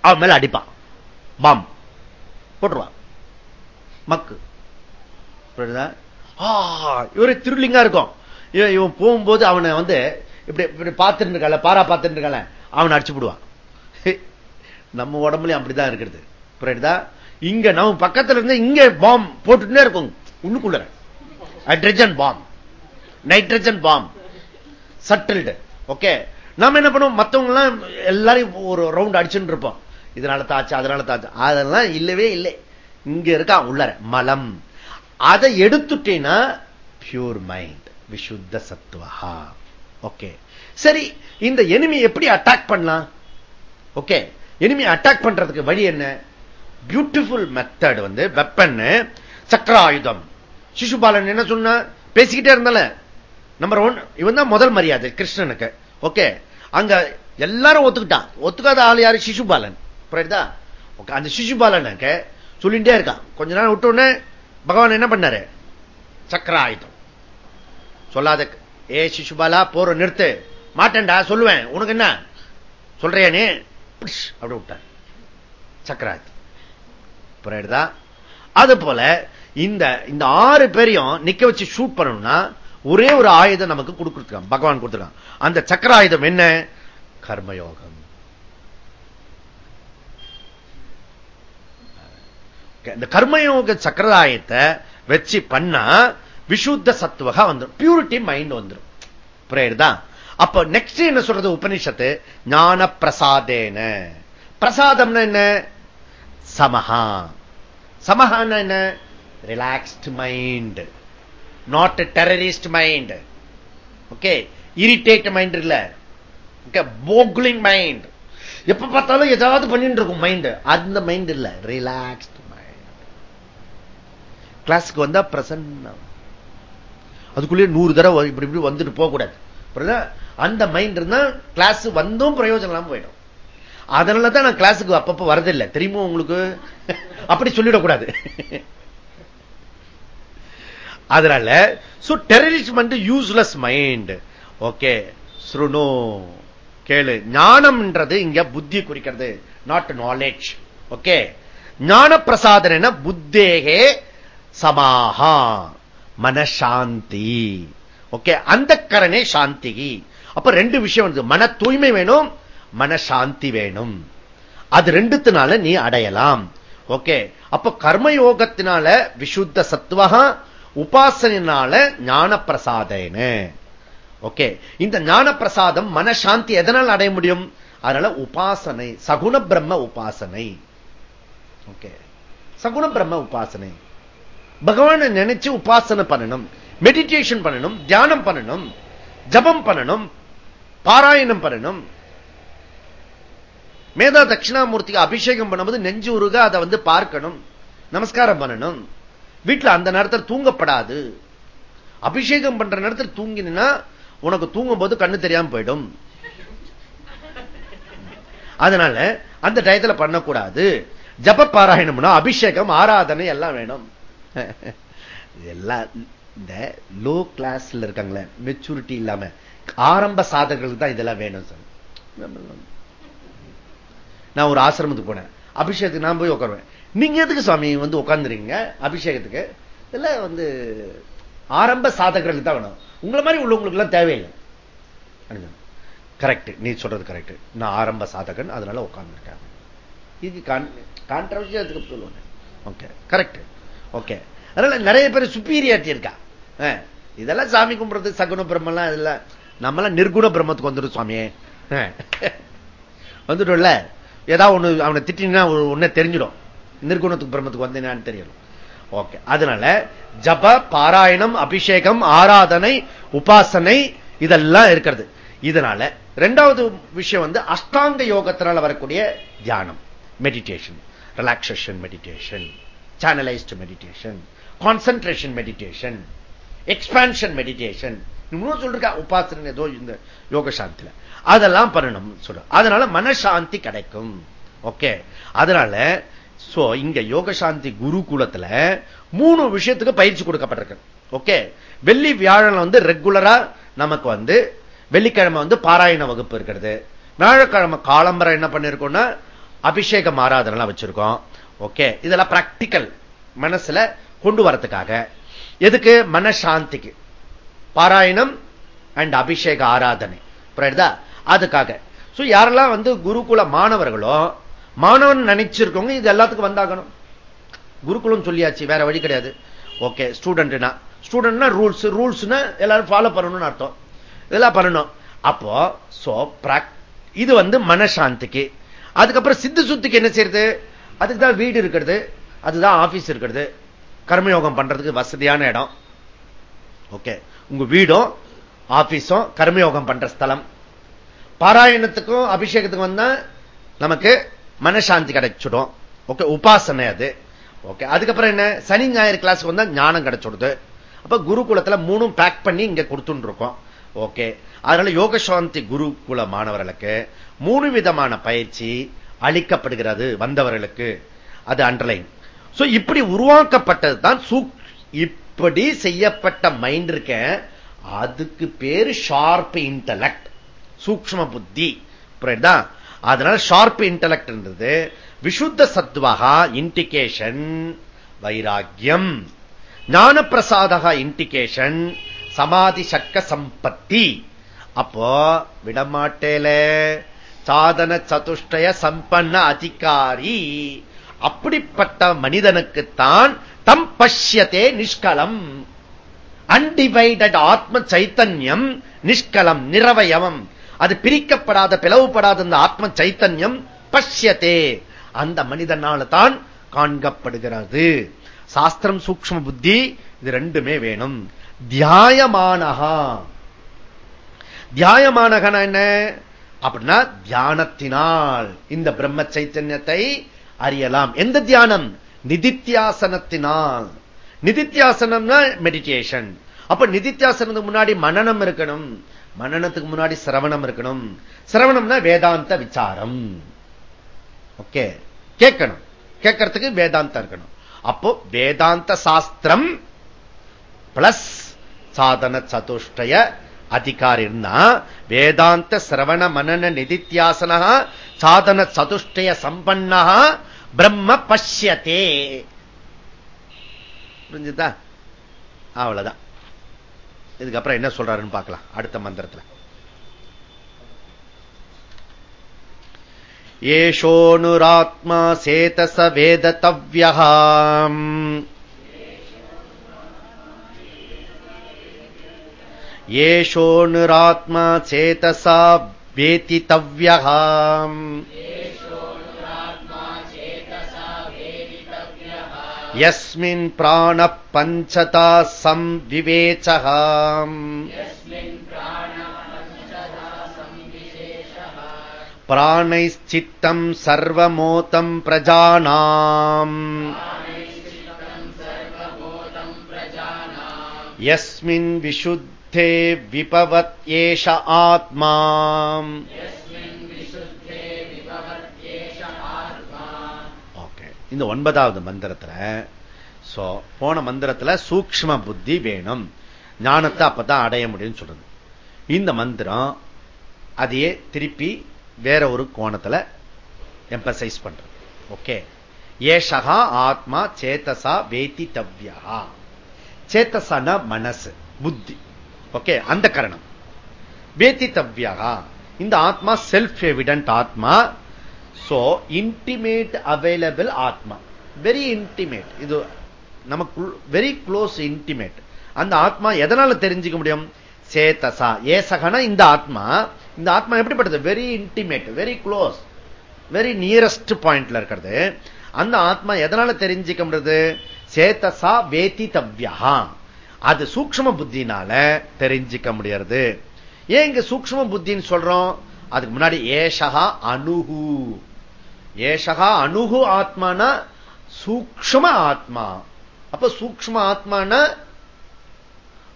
அவன் மேல அடிப்பான். பாம் போட்டுருவான். மக்கு. புரியுதா? இவரு திருலிங்கா இருக்கும். இவன் போகும்போது அவனை வந்து இப்படி இப்படி பார்த்துட்டு இருக்கால பாரா பார்த்துட்டு அவனை அடிச்சு விடுவான் நம்ம உடம்புலயும் அப்படிதான் இருக்கிறது. புரியுதா? இங்க நம்ம பக்கத்துல இருந்து இங்க பாம் போட்டுட்டே இருக்கும். உள்ளுக்குள்ள. Hydrogen bomb nitrogen bomb சட்டில்டு okay நாம என்ன பண்ணுவோம்? மத்தவங்க எல்லாம் எல்லாரையும் ஒரு ரவுண்ட் அடிச்சுட்டு இருப்போம். இதனால தாச்சு அதனால தாச்சு. அதெல்லாம் இல்லவே இல்லை. இங்க இருக்கா? உள்ளர. மலம். அதை எடுத்துட்டேன்னா பியூர் மைண்ட் விஷுத்த சத்துவா ஓகே சரி இந்த எனிமி எப்படி அட்டாக் பண்ணலாம்? ஓகே எனிமி அட்டாக் பண்றதுக்கு வழி என்ன? பியூட்டிஃபுல் மெத்தட் வந்து வெப்பன் சக்கராயுதம். சிசுபாலன் என்ன சொன்ன? பேசிக்கிட்டே இருந்தால. நம்பர் ஒன் இவன் தான் முதல் மரியாதை கிருஷ்ணனுக்கு. ஓகே அங்க எல்லாரும் ஒத்துக்கிட்டான். ஒத்துக்காத ஆள் யாரு? சிசுபாலன். புரியுதா? அந்த சிசுபாலனுக்கு சொல்லிட்டே இருக்கான். கொஞ்ச நேரம் விட்ட உடனே பகவான் என்ன பண்ணாரு? சக்கர ஆயுதம் சொல்லாத ஏ சிசுபாலா போற நிறுத்து. மாட்டேன்டா சொல்லுவேன். உனக்கு என்ன? சொல்றியானே அப்படி விட்டார். சக்கராயுதம் புரியுதா அது போல இந்த இந்த ஆறு பேரையும் நிக்க வச்சு ஷூட் பண்ணணும்னா ஒரே ஒரு ஆயுதம் நமக்கு கொடுத்துருக்கான் பகவான் கொடுத்துருக்கான். அந்த சக்கர ஆயுதம் என்ன? கர்மயோகம். இந்த கர்மயோக சக்கரதாயத்தை வச்சு பண்ணா விஷுத்த சத்துவகா வந்துடும் பியூரிட்டி மைண்ட் வந்துடும் புரியுதுதான் அப்ப நெக்ஸ்ட் என்ன சொல்றது உபனிஷத்து? ஞான பிரசாதேன பிரசாதம்னா என்ன? சமஹா. சமஹான என்ன? Relaxed mind not terrorist mind okay irritate mind இல்ல. போக்லிங் மைண்ட் எப்ப பார்த்தாலும் ஏதாவது பண்ணிட்டு இருக்கும் மைண்ட் அந்த மைண்ட் இல்ல. ரிலாக்ஸ்ட் மைண்ட் கிளாஸுக்கு வந்தா பிரசன்னம். அதுக்குள்ளேயே நூறு தடவை இப்படி இப்படி வந்துட்டு போகக்கூடாது. அந்த மைண்ட் இருந்தா கிளாஸ் வந்தும் பிரயோஜனம் இல்லாம போயிடும். அதனால தான் நான் கிளாஸுக்கு அப்பப்ப வரதில்லை. தெரியுமோ உங்களுக்கு? அப்படி சொல்லிடக்கூடாது. அதனால so terrorist useless mind okay சுருணோ கேளு. ஞானம்ன்றது இங்க புத்தி குறிக்கிறது நாட் நாலேஜ் ஓகே ஞான பிரசாதன புத்தேகே சமாஹா மனசாந்தி. ஓகே அந்த கரணே சாந்தி அப்ப ரெண்டு விஷயம் இருக்கு. மன தூய்மை வேணும் மனசாந்தி வேணும். அது ரெண்டுத்தினால நீ அடையலாம். ஓகே. அப்ப கர்மயோகத்தினால விசுத்த சத்துவகா உபாசனால ஞான பிரசாதன ஓகே. இந்த ஞான பிரசாதம் மனசாந்தி எதனால் அடைய முடியும்? அதனால உபாசனை சகுண பிரம்ம உபாசனை. ஓகே. சகுண பிரம்ம உபாசனை. பகவான நினைச்சு உபாசனை பண்ணணும். மெடிடேஷன் பண்ணணும் தியானம் பண்ணணும் ஜபம் பண்ணணும் பாராயணம் பண்ணணும். மேதா தட்சிணாமூர்த்திக்கு அபிஷேகம் பண்ணும்போது நெஞ்சு உருக அதை வந்து பார்க்கணும். நமஸ்காரம் பண்ணணும். வீட்டில் அந்த நேரத்தில் தூங்கப்படாது. அபிஷேகம் பண்ற நேரத்தில் தூங்கினா உனக்கு தூங்கும் போது கண்ணு தெரியாம போயிடும். அதனால அந்த டயத்தில் பண்ணக்கூடாது. ஜப பாராயணம்னா அபிஷேகம் ஆராதனை எல்லாம் வேணும். எல்லாம் இந்த லோ கிளாஸ்ல இருக்காங்களே மெச்சூரிட்டி இல்லாம. ஆரம்ப சாதகர்களுக்கு தான் இதெல்லாம் வேணும் சார் நான் ஒரு ஆசிரமத்துக்கு போனேன். அபிஷேகத்துக்கு நான் போய் உட்காருவேன். நீங்க எதுக்கு சுவாமி வந்து உட்காந்துருங்க அபிஷேகத்துக்கு. இதெல்லாம் வந்து ஆரம்ப சாதகர்களுக்கு தான் வேணும். உங்களை மாதிரி உள்ளவங்களுக்கு எல்லாம் தேவையில்லை கரெக்ட் நீ சொல்றது கரெக்ட் நான் ஆரம்ப சாதகன் அதனால உட்கார்ந்துருக்கேன். இது கான்ட்ரவர்சி அதுக்கு சொல்லுவாங்க ஓகே கரெக்ட் ஓகே அதனால நிறைய பேர் சுப்பீரியாரிட்டி இருக்கா? இதெல்லாம் சாமி கும்பிடுறது சகுன பிரம்மெல்லாம் இதெல்லாம் நம்மளாம் நிர்குண பிரம்மத்துக்கு வந்துடும் சுவாமியே. வந்துடும்ல ஏதாவது ஒண்ணு அவனை திட்டினா ஒன்னே தெரிஞ்சிடும். நிர்குணத்துக்கு பிரம்மத்துக்கு வந்தேனான்னு தெரியணும். ஓகே. அதனால ஜப பாராயணம் அபிஷேகம் ஆராதனை உபாசனை இதெல்லாம் இருக்கிறது. இதனால ரெண்டாவது விஷயம் வந்து அஷ்டாங்க யோகத்தினால வரக்கூடிய தியானம் meditation relaxation meditation channelised meditation concentration meditation expansion meditation இன்னும் சொல்றா உபாசனை ஏதோ இந்த யோக சாந்தியில அதெல்லாம் பண்ணணும் சொல்ற அதனால மனசாந்தி கிடைக்கும். ஓகே. அதனால சோ இங்க யோக சாந்தி குருகுலத்துல மூணு விஷயத்துக்கு பயிற்சி கொடுக்கப்பட்டிருக்கு. ஓகே. வெள்ளி வியாழன் வந்து ரெகுலரா நமக்கு வந்து வெள்ளிக்கிழமை வந்து பாராயண வகுப்பு இருக்கிறது. வியாழக்கிழமை காலம்பரம் என்ன பண்ணிருக்கோம்னா அபிஷேகம் ஆராதனை வச்சிருக்கோம். ஓகே. இதெல்லாம் பிராக்டிக்கல் மனசுல கொண்டு வரதுக்காக. எதுக்கு? மனசாந்திக்கு. பாராயணம் அண்ட் அபிஷேக ஆராதனை. புரியுதா? அதுக்காக. யாரெல்லாம் வந்து குருகுல மாணவர்களோ மாணவன் நினைச்சிருக்கவங்க இது எல்லாத்துக்கும் வந்தாகணும். குருகுலம் சொல்லியாச்சு வேற வழி கிடையாது. ஓகே ஸ்டூடெண்ட்னா ஸ்டூடெண்ட்னா ரூல்ஸ் ரூல்ஸ்னா எல்லாரும் ஃபாலோ பண்ணணும்னு அர்த்தம். இதெல்லாம் பண்ணணும். அப்போ சோ இது வந்து மனசாந்திக்கு. அதுக்கப்புறம் சித்து சுத்துக்கு என்ன செய்யறது? அதுக்கு தான் வீடு இருக்கிறது. அதுதான் ஆபீஸ் இருக்கிறது. கர்மயோகம் பண்றதுக்கு வசதியான இடம். ஓகே உங்க வீடும் ஆபீஸும் கர்மயோகம் பண்ற ஸ்தலம். பாராயணத்துக்கும் அபிஷேகத்துக்கும் வந்தா நமக்கு மனசாந்தி கிடைச்சிடும். ஓகே உபாசனை அது. ஓகே அதுக்கப்புறம் என்ன? சனி ஞாயிறு கிளாஸுக்கு வந்தா ஞானம் கிடைச்சிடுது. அப்ப குருகுலத்துல மூணும் பேக் பண்ணி இங்க கொடுத்துருக்கோம் ஓகே அதனால யோகசாந்தி குருகுல மாணவர்களுக்கு மூணு விதமான பயிற்சி அளிக்கப்படுகிறது வந்தவர்களுக்கு. அது அண்டர்லைன் இப்படி உருவாக்கப்பட்டது தான் இப்படி செய்யப்பட்ட மைண்ட் இருக்க அதுக்கு பேரு ஷார்ப் இன்டலக்ட் சூக்ம புத்தி. அதனால ஷார்ப் இன்டலக்ட்ன்றது விசுத்த சத்வகா இண்டிகேஷன் வைராக்கியம். ஞான பிரசாதகா இண்டிகேஷன் சமாதி சக்க சம்பத்தி. அப்போ விடமாட்டேல சாதன சதுஷ்டய சம்பன்ன அதிகாரி அப்படிப்பட்ட மனிதனுக்குத்தான் தம் பஷ்யத்தே நிஷ்கலம். அன்டிவைடட் ஆத்ம சைத்தன்யம் நிஷ்கலம் நிறவயவம் அது பிரிக்கப்படாத பிளவுபடாத அந்த ஆத்ம சைத்தன்யம் பஷ்யத்தே அந்த மனிதனால தான் காண்கப்படுகிறது. சாஸ்திரம் சூக்ம புத்தி இது ரெண்டுமே வேணும். தியாயமானகா தியாயமானகன என்ன? அப்படின்னா தியானத்தினால் இந்த பிரம்ம சைத்தன்யத்தை அறியலாம். எந்த தியானம்? நிதித்தியாசனத்தினால். நிதித்தியாசனம்னா மெடிடேஷன் அப்ப நிதித்தியாசனத்துக்கு முன்னாடி மனநம் இருக்கணும். மனநத்துக்கு முன்னாடி சிரவணம் இருக்கணும். சிரவணம்னா வேதாந்த விசாரம். ஓகே? கேட்கணும். கேட்கறதுக்கு வேதாந்தம் இருக்கணும். அப்போ வேதாந்த சாஸ்திரம் பிளஸ் சாதன சதுஷ்டய அதிகாரின்னா வேதாந்த சிரவண மனன நிதித்தியாசன சாதன சதுஷ்டய சம்பன்னா பிரம்ம பஷ்யத்தே புரிஞ்சுதா? அவ்வளவுதான். இதுக்கப்புறம் என்ன சொல்றாருன்னு பார்க்கலாம் அடுத்த மந்திரத்தில். ஏஷோனுராத்மா சேதச வேதத்தவ்யம் ஏஷோனுராத்மா சேதசா வேதித்தவ்யம் यस्मिन् प्राणः पञ्चता संविवेचः प्राणैश्चित्तम् सर्वमोतम् प्रजानाम् यस्मिन् विशुद्धे विपवत् एष आत्मा இந்த ஒன்பதாவது மந்திரத்துல போன மந்திரத்துல சூக்ம புத்தி வேணும். ஞானத்தை அப்பதான் அடைய முடியும்னு சொல்றது. இந்த மந்திரம் அதையே திருப்பி வேற ஒரு கோணத்துல எம்பசைஸ் பண்றது. ஓகே ஏஷகா ஆத்மா சேத்தசா வேத்தி தவ்யா சேத்தசான மனசு புத்தி. ஓகே அந்த கரணம். வேத்தி தவ்யா இந்த ஆத்மா செல்ஃப் எவிடன்ட் ஆத்மா சோ இன்டிமேட் அவைலபிள் ஆத்மா வெரி இன்டிமேட் இது நமக்கு வெரி க்ளோஸ் இன்டிமேட் அந்த ஆத்மா எதனால தெரிஞ்சுக்க முடியும்? சேத்தசா. ஏசகனா இந்த ஆத்மா இந்த ஆத்மா எப்படிப்பட்டது? Very intimate very close very nearest பாயிண்ட்ல இருக்கிறது. அந்த ஆத்மா எதனால தெரிஞ்சுக்க முடியுது? சேத்தசா வேத்தி தவ்யா அது சூக்ம புத்தினால தெரிஞ்சுக்க முடியறது. ஏன் இங்க சூக்ம புத்தின்னு சொல்றோம்? அதுக்கு முன்னாடி ஏஷகா அணுகு ஏஷகா அணுகு ஆத்மானா சூக்ம ஆத்மா. அப்ப சூக்ம ஆத்மான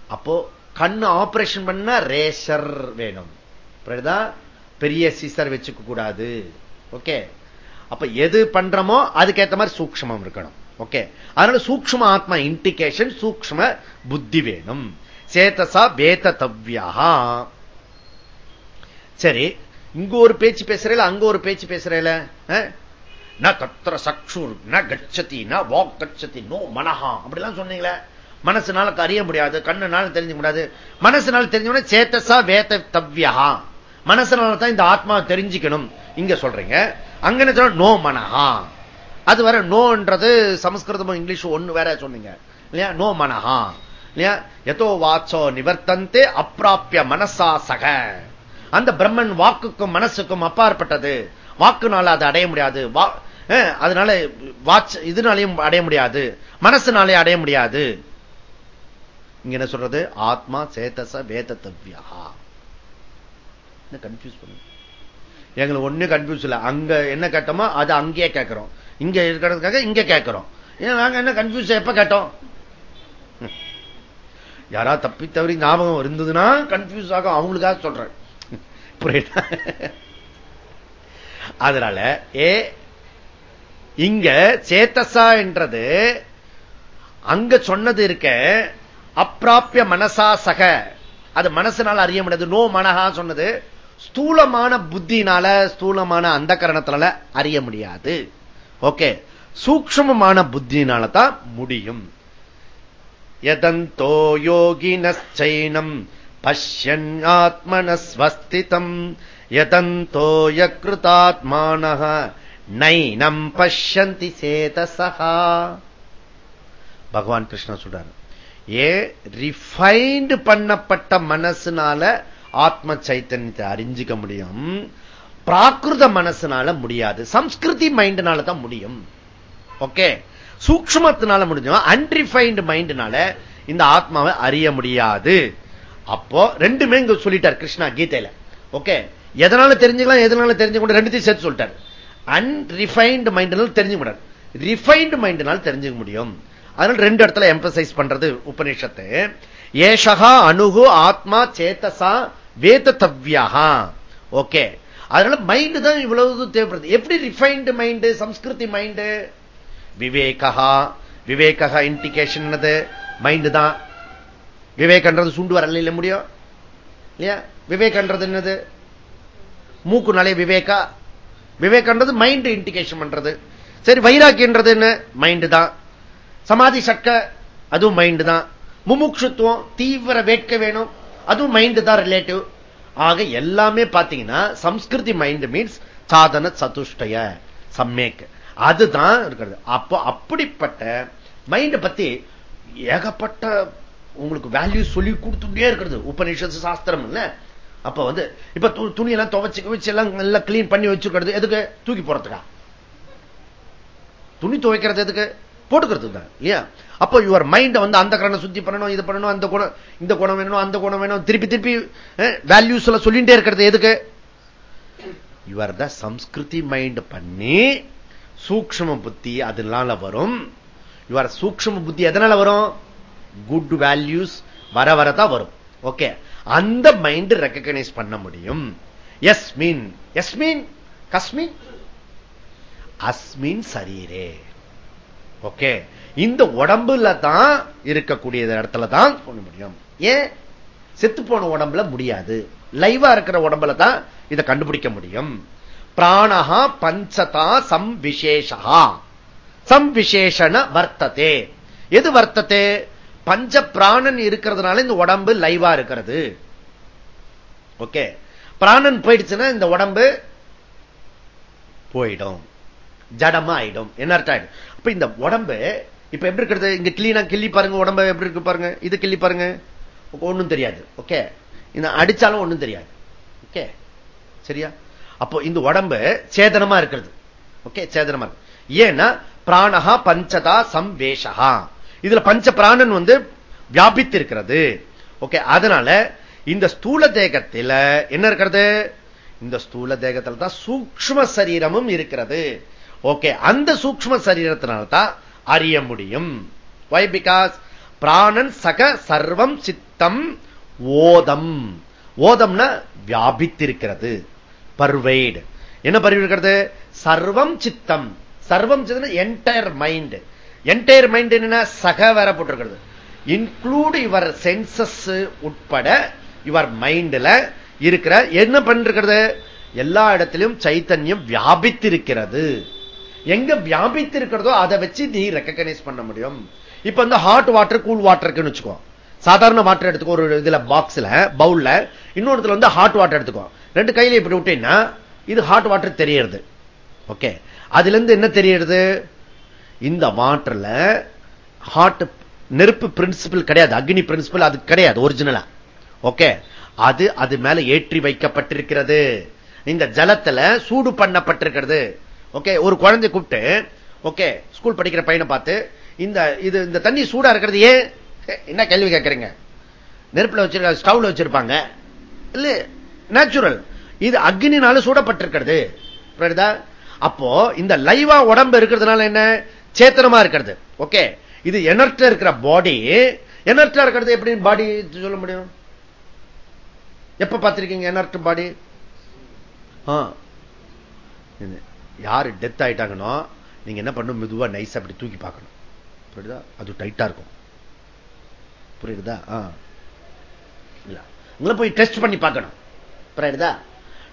அப்போ கண்ணு ஆபரேஷன் பண்ண ரேசர் வேணும். பெரிய சிசர் வச்சுக்க கூடாது. ஓகே அப்ப எது பண்றோமோ அதுக்கேற்ற மாதிரி சூக்மம் இருக்கணும். ஓகே அதனால சூக்ம ஆத்மா இண்டிகேஷன் சூக்ம புத்தி வேணும். சேத்தசா வேத தவ்யா சரி இங்க ஒரு பேச்சு பேசுறேல அங்க ஒரு பேச்சு பேசுறேல? ந தத்திர சக்ஷூர் ந கச்சதி ந வாக் கச்சதி நோ மனஹா. அப்படிலாம் சொன்னீங்களே. மனசுனால அறிய முடியாது கண்ணுனால தெரிஞ்ச முடியாது. மனசுனால தெரிஞ்ச சேத்தசா வேத தவ்யா. மனசுனால தான் இந்த ஆத்மா தெரிஞ்சுக்கணும். இங்க சொல்றீங்க. அங்க என்ன நோ மனஹா. அது வர நோன்றது சமஸ்கிருதமும் இங்கிலீஷும் ஒண்ணு வேற சொன்னீங்க. இல்லையா? நோ மனஹா. இல்லையா? எதோ வாச்சோ நிவர்த்தந்தே அப்பிராப்பிய மனசா சக. அந்த பிரம்மன் வாக்குக்கும் மனசுக்கும் அப்பாற்பட்டது. வாக்குனால அதை அடைய முடியாது. அதனால வாட்ச் இதனாலையும் அடைய முடியாது. மனசுனாலே அடைய முடியாது. இங்க என்ன சொல்றது? ஆத்மா சேத்தச வேத தவ்யா கன்ஃபியூஸ் பண்ணு எங்களுக்கு ஒண்ணு கன்ஃபியூஸ் இல்லை. அங்க என்ன கேட்டோமோ அது அங்கேயே கேட்கிறோம். இங்க இருக்கிறதுக்காக இங்க கேட்கிறோம். ஏன் நாங்க என்ன கன்ஃபியூஸ் எப்ப கேட்டோம்? யாரா தப்பி தவறி ஞாபகம் இருந்ததுன்னா கன்ஃபியூஸ் ஆகும். அவங்களுக்காக சொல்றேன். புரியுதா? அதனால ஏ இங்க சேத்தசா என்றது அங்க சொன்னது இருக்க அப்பிராப்பிய மனசா சக. அது மனசுனால அறிய முடியாது. நோ மனஹா சொன்னது ஸ்தூலமான புத்தினால ஸ்தூலமான அந்த கரணத்தினால அறிய முடியாது. ஓகே. சூக்மமான புத்தினால தான் முடியும். எதந்தோ யோகினச்சைனம். ஆத்மனஸ்வஸ்திதம் எதந்தோ யக்ருதாத்மான நைனம் பஷ்யந்தி சேதசா பகவான் கிருஷ்ணா சொல்றாரு ஏ ரிஃபைன்டு பண்ணப்பட்ட மனசுனால ஆத்ம சைத்தன்யத்தை அறிஞ்சிக்க முடியும் பிராகிருத மனசுனால முடியாது சம்ஸ்கிருதி மைண்ட்னால தான் முடியும். ஓகே? சூக்மத்தினால முடிஞ்சோம்? அன்ரிஃபைன்டு மைண்ட்னால இந்த ஆத்மாவை அறிய முடியாது. அப்போ ரெண்டுமே இங்க சொல்லிட்டார் கிருஷ்ணா கீதையில. ஓகே எதனால தெரிஞ்சுக்கலாம் எதனால தெரிஞ்சுக்கூட ரெண்டுத்தையும் சேர்த்து சொல்லிட்டார். அன்ரிஃபைன்டு மைண்ட்னால தெரிஞ்சுக்க முடியாது. ரிஃபைன்டு மைண்ட்னால தெரிஞ்சுக்க முடியும். அதனால ரெண்டு இடத்துல எம்பசைஸ் பண்றது உபநிஷத்து. ஏஷகா அணுகு ஆத்மா சேத்தசா வேத ஓகே அதனால மைண்டு தான் இவ்வளவு தேவைப்படுது. எப்படி ரிஃபைன்டு மைண்டு சம்ஸ்கிருதி மைண்டு விவேகா விவேகா இண்டிகேஷன் மைண்டு தான். விவேகன்றது சுண்டு வரல இல்ல முடியும்? இல்லையா? விவேகன்றது என்னது? மூக்குனாலே விவேகா. விவேகன்றது மைண்ட் இண்டிகேஷன் பண்றது. சரி வைராக்கியன்றது என்ன? மைண்டு தான். சமாதி சக்க அதுவும் மைண்டு தான். முமுட்சுத்துவம் தீவிர வேட்க வேணும். அதுவும் மைண்டு தான் ரிலேட்டிவ் ஆக எல்லாமே பாத்தீங்கன்னா சம்ஸ்கிருதி மைண்ட் மீன்ஸ் சாதன சதுஷ்டய சம்மேக் அதுதான் இருக்கிறது. அப்போ அப்படிப்பட்ட மைண்ட் பத்தி ஏகப்பட்ட உங்களுக்கு வேல்யூ சொல்லி கொடுத்துட்டே இருக்கிறது. உபநிஷத்து சாஸ்திரம் இல்ல. அப்ப வந்து இப்ப துணியெல்லாம் துவைச்சு வச்சு எல்லாம் எல்லாம் கிளீன் பண்ணி வச்சுக்கிறது எதுக்கு? தூக்கி போறதுக்கா? துணி துவைக்கிறது எதுக்கு? போட்டுக்கிறது தான் இல்லையா? அப்போ யுவர் மைண்ட் வந்து அந்த கரணை சுத்தி பண்ணணும் இது பண்ணணும் அந்த குணம் இந்த குணம் வேணும் அந்த குணம் வேணும் திருப்பி திருப்பி வேல்யூஸ் எல்லாம் சொல்லிட்டே இருக்கிறது எதுக்கு? யுவர் த சம்ஸ்கிருதி மைண்ட் பண்ணி சூக்ம புத்தி அதனால வரும். யுவர் சூக்ம புத்தி எதனால வரும்? குட் வேல்யூஸ் வர வரதான் வரும். ஓகே அந்த மைண்ட் ரெக்கக்னைஸ் பண்ண முடியும். எஸ் மீன் எஸ் மீன் கஸ்மின் அஸ்மின் சரீரே. ஓகே இந்த உடம்புல தான் இருக்கக்கூடிய இடத்துல தான் பண்ண முடியும். ஏன்? செத்து போன உடம்புல முடியாது. லைவா இருக்கிற உடம்புல தான் இதை கண்டுபிடிக்க முடியும். பிராணஹா பஞ்சதா சம்விசேஷா சம்விசேஷன வர்த்ததே. எது வர்த்ததே? பஞ்ச பிராணன் இருக்கிறதுனால இந்த உடம்பு லைவா இருக்கிறது. ஓகே. பிராணன் போயிடுச்சுன்னா இந்த உடம்பு போயிடும். ஜடமா ஆயிடும் என்ன ஆயிடும்? அப்ப இந்த உடம்பு இப்ப எப்படி இருக்கிறது? இங்க கிளீனா கிள்ளி பாருங்க உடம்பு எப்படி இருக்கு பாருங்க? இது கிள்ளி பாருங்க. ஒண்ணும் தெரியாது. ஓகே. இந்த அடிச்சாலும் ஒண்ணும் தெரியாது. ஓகே. சரியா? அப்போ இந்த உடம்பு சேதனமா இருக்கிறது. ஓகே? சேதனமா இருக்கு. ஏன்னா பிராணகா பஞ்சதா சம்வேஷகா இதுல பஞ்ச பிராணன் வந்து வியாபித்து இருக்கிறது ஓகே அதனால இந்த ஸ்தூல தேகத்தில் என்ன இருக்கிறது? இந்த ஸ்தூல தேகத்தில் தான் சூக்ம சரீரமும் இருக்கிறது. ஓகே அந்த சூக்ம சரீரத்தினால்தான் அறிய முடியும். வை பிகாஸ் பிராணன் சக சர்வம் சித்தம் ஓதம். ஓதம்னா வியாபித்திருக்கிறது. பர்வைடு என்ன பரவிருக்கிறது சர்வம் சித்தம். சர்வம் சித்தம் என்டையர் மைண்ட் என்டையர் மைண்ட் என்ன சக வேற போட்டிருக்கிறது. இன்க்ளூட் யுவர் சென்சஸ் உட்பட யுவர் மைண்ட்ல இருக்கிற என்ன பண்ணிருக்கிறது? எல்லா இடத்திலும் சைத்தன்யம் வியாபித்திருக்கிறது. எங்க வியாபித்திருக்கிறதோ அதை வச்சு நீ ரெக்கக்னைஸ் பண்ண முடியும். இப்ப இந்த ஹாட் வாட்டர் கூல் வாட்டருக்குன்னு வச்சுக்கோ. சாதாரண வாட்டர் எடுத்துக்கோ ஒரு இதுல பாக்ஸ்ல பவுல்ல இன்னொருத்துல வந்து ஹாட் வாட்டர் எடுத்துக்கோ. ரெண்டு கையில இப்படி விட்டீங்கன்னா இது ஹாட் வாட்டர் தெரியறது. ஓகே அதுல இருந்து என்ன தெரியறது? இந்த வாட்டர்ல ஹாட் நெருப்பு பிரின்சிபல் கிடையாது. அக்னி பிரின்சிபல் அது கிடையாது ஒரிஜினலா ஓகே அது அது மேல ஏற்றி வைக்கப்பட்டிருக்கிறது. இந்த ஜலத்துல சூடு பண்ணப்பட்டிருக்கிறது. ஓகே ஒரு குழந்தை கூப்பிட்டு ஓகே ஸ்கூல் படிக்கிற பையனை பார்த்து இந்த இது இந்த தண்ணி சூடா இருக்கிறது ஏன்? என்ன கேள்வி கேட்கறீங்க? நெருப்புல வச்சிருக்க ஸ்டவ்ல வச்சிருப்பாங்க. இல்ல நேச்சுரல் இது அக்னினால சூடப்பட்டிருக்கிறது. அப்போ இந்த லைவா உடம்பு இருக்கிறதுனால என்ன? சேத்தனமா இருக்கிறது. ஓகே இது எனர்ட்ட இருக்கிற பாடி எனர்ட்டா இருக்கிறது எப்படி பாடி சொல்ல முடியும்? எப்ப பார்த்திருக்கீங்க எனர்ட் பாடி யாரு டெத் ஆயிட்டாங்கன்னா நீங்க என்ன பண்ணும் மெதுவா நைஸ் அப்படி தூக்கி பார்க்கணும். புரியுதா? அது டைட்டா இருக்கும். புரியுதா? உங்களை போய் டெஸ்ட் பண்ணி பார்க்கணும். புரியுதா?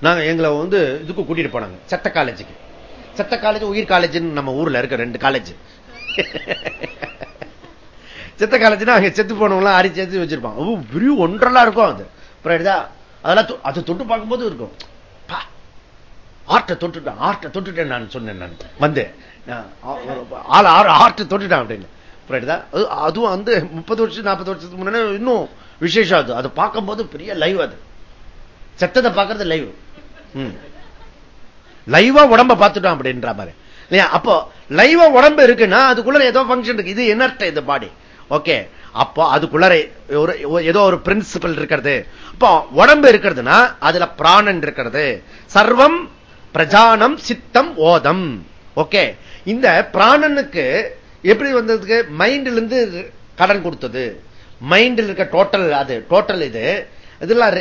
நாங்க எங்களை வந்து இதுக்கு கூட்டிட்டு போனாங்க. சட்ட காலேஜுக்கு சட்ட காலேஜ் உயிர் காலேஜ் நம்ம ஊர்ல இருக்க ரெண்டு காலேஜ் செத்த காலேஜ்னா அங்க செத்து போனவங்களாம் அரி சேர்த்து வச்சிருப்பான் பெரிய ஒன்றெல்லாம் இருக்கும் அது. புரியுதா அதெல்லாம் அதை தொட்டு பார்க்கும்போது இருக்கும். ஆர்ட்டை தொட்டுட்டான் ஆர்ட்டை தொட்டுட்டேன் நான் சொன்னேன் நான். வந்து ஆள் ஆறு ஆர்ட்டை தொட்டுட்டான் அப்படின்னு. புரியுதா அதுவும் வந்து முப்பது வருஷம் நாற்பது வருஷத்துக்கு முன்னாடி இன்னும் விசேஷம் அது. அதை பார்க்கும்போது பெரிய லைவ் அது. செத்ததை பார்க்கறது லைவ் ம். லைவா உடம்ப பார்த்துட்டோம் அப்படின்ற மாதிரி. இல்லையா? அப்போ லைவா உடம்பு இருக்குன்னா அதுக்குள்ள ஏதோ பங்கன் இருக்கு. இது என்ன இது பாடி ஓகே அப்போ அதுக்குள்ள ஏதோ ஒரு பிரின்சிபல் இருக்கிறது. அப்போ உடம்பு இருக்கிறதுனா அதுல பிராணன் இருக்கிறது. சர்வம் பிரஜானம் சித்தம் ஓதம். ஓகே இந்த பிராணனுக்கு எப்படி வந்ததுக்கு? மைண்ட்ல இருந்து கடன் கொடுத்தது. மைண்டில் இருக்க டோட்டல் அது டோட்டல் இது. இதெல்லாம்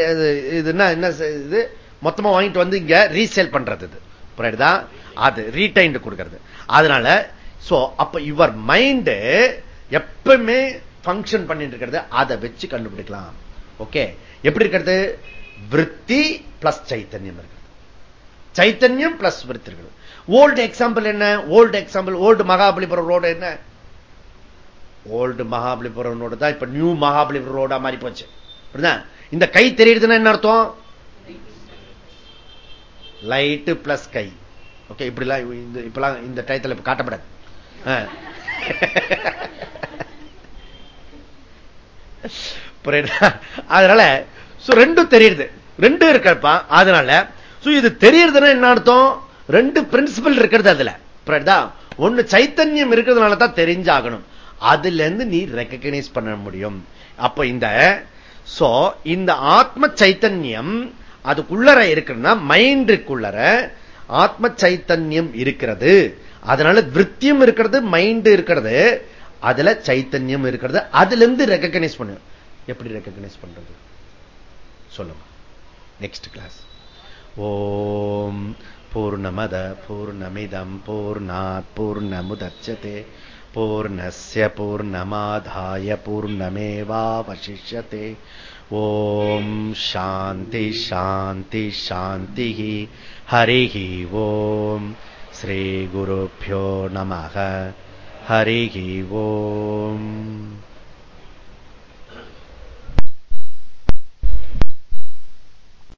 இது என்ன என்ன இது? மொத்தமா வாங்கிட்டு வந்து இங்க ரீசேல் பண்றது இது. புரியுதா? அது ரீடைன் கொடுக்கிறது. அதனால சோ அப்ப இவர் மைண்ட் எப்பவுமே பங்கன் பண்ணிட்டு இருக்கிறது அதை வச்சு கண்டுபிடிக்கலாம். ஓகே எப்படி இருக்கிறது? விற்பி பிளஸ் சைத்தன்யம் இருக்கிறது சைத்தன்யம் பிளஸ் விற்பி இருக்கிறது ஓல்டு எக்ஸாம்பிள் என்ன? Old example old Mahabalipuram road என்ன? ஓல்டு மகாபலிபுரம் ரோடு தான் இப்ப நியூ மகாபலிபுரம் ரோடா மாறி போச்சு இந்த கை தெரியுதுன்னா என்ன அர்த்தம்? லைட்டு பிளஸ் கை ஓகே இப்படிலாம் இப்பெல்லாம் இந்த டயத்தில் காட்டப்படாது. அதனால ரெண்டும் தெரியுது. ரெண்டும் இருக்கப்பா அதனால இது தெரியறதுன்னா என்ன அர்த்தம்? ரெண்டு பிரின்சிபல் இருக்கிறது அதுல. புரியுதா? ஒண்ணு சைத்தன்யம் இருக்கிறதுனால தான் தெரிஞ்சாகணும். அதுல இருந்து நீ ரெக்கக்னைஸ் பண்ண முடியும். அப்ப இந்த சோ இந்த ஆத்ம சைத்தன்யம் அதுக்குள்ளற இருக்குன்னா மைண்டுக்குள்ளற ஆத்ம சைத்தன்யம் இருக்கிறது. அதனால விற்த்தியும் இருக்கிறது மைண்டு இருக்கிறது. அதுல சைத்தன்யம் இருக்கிறது. அதுல இருந்து ரெக்கக்னைஸ் பண்ணு. எப்படி ரெக்கக்னைஸ் பண்றது? சொல்லுங்க. நெக்ஸ்ட் கிளாஸ் ஓம் பூர்ணமத பூர்ணமிதம் பூர்ணாத் பூர்ணமுதட்சதே பூர்ணய பூர்ணமாதாய பூர்ணமேவாவசிஷத்தை ஓம் சாந்தி சாந்தி சாந்தி ஹரி ஓம் ஸ்ரீ குருப்பியோ நம ஹரி ஓம்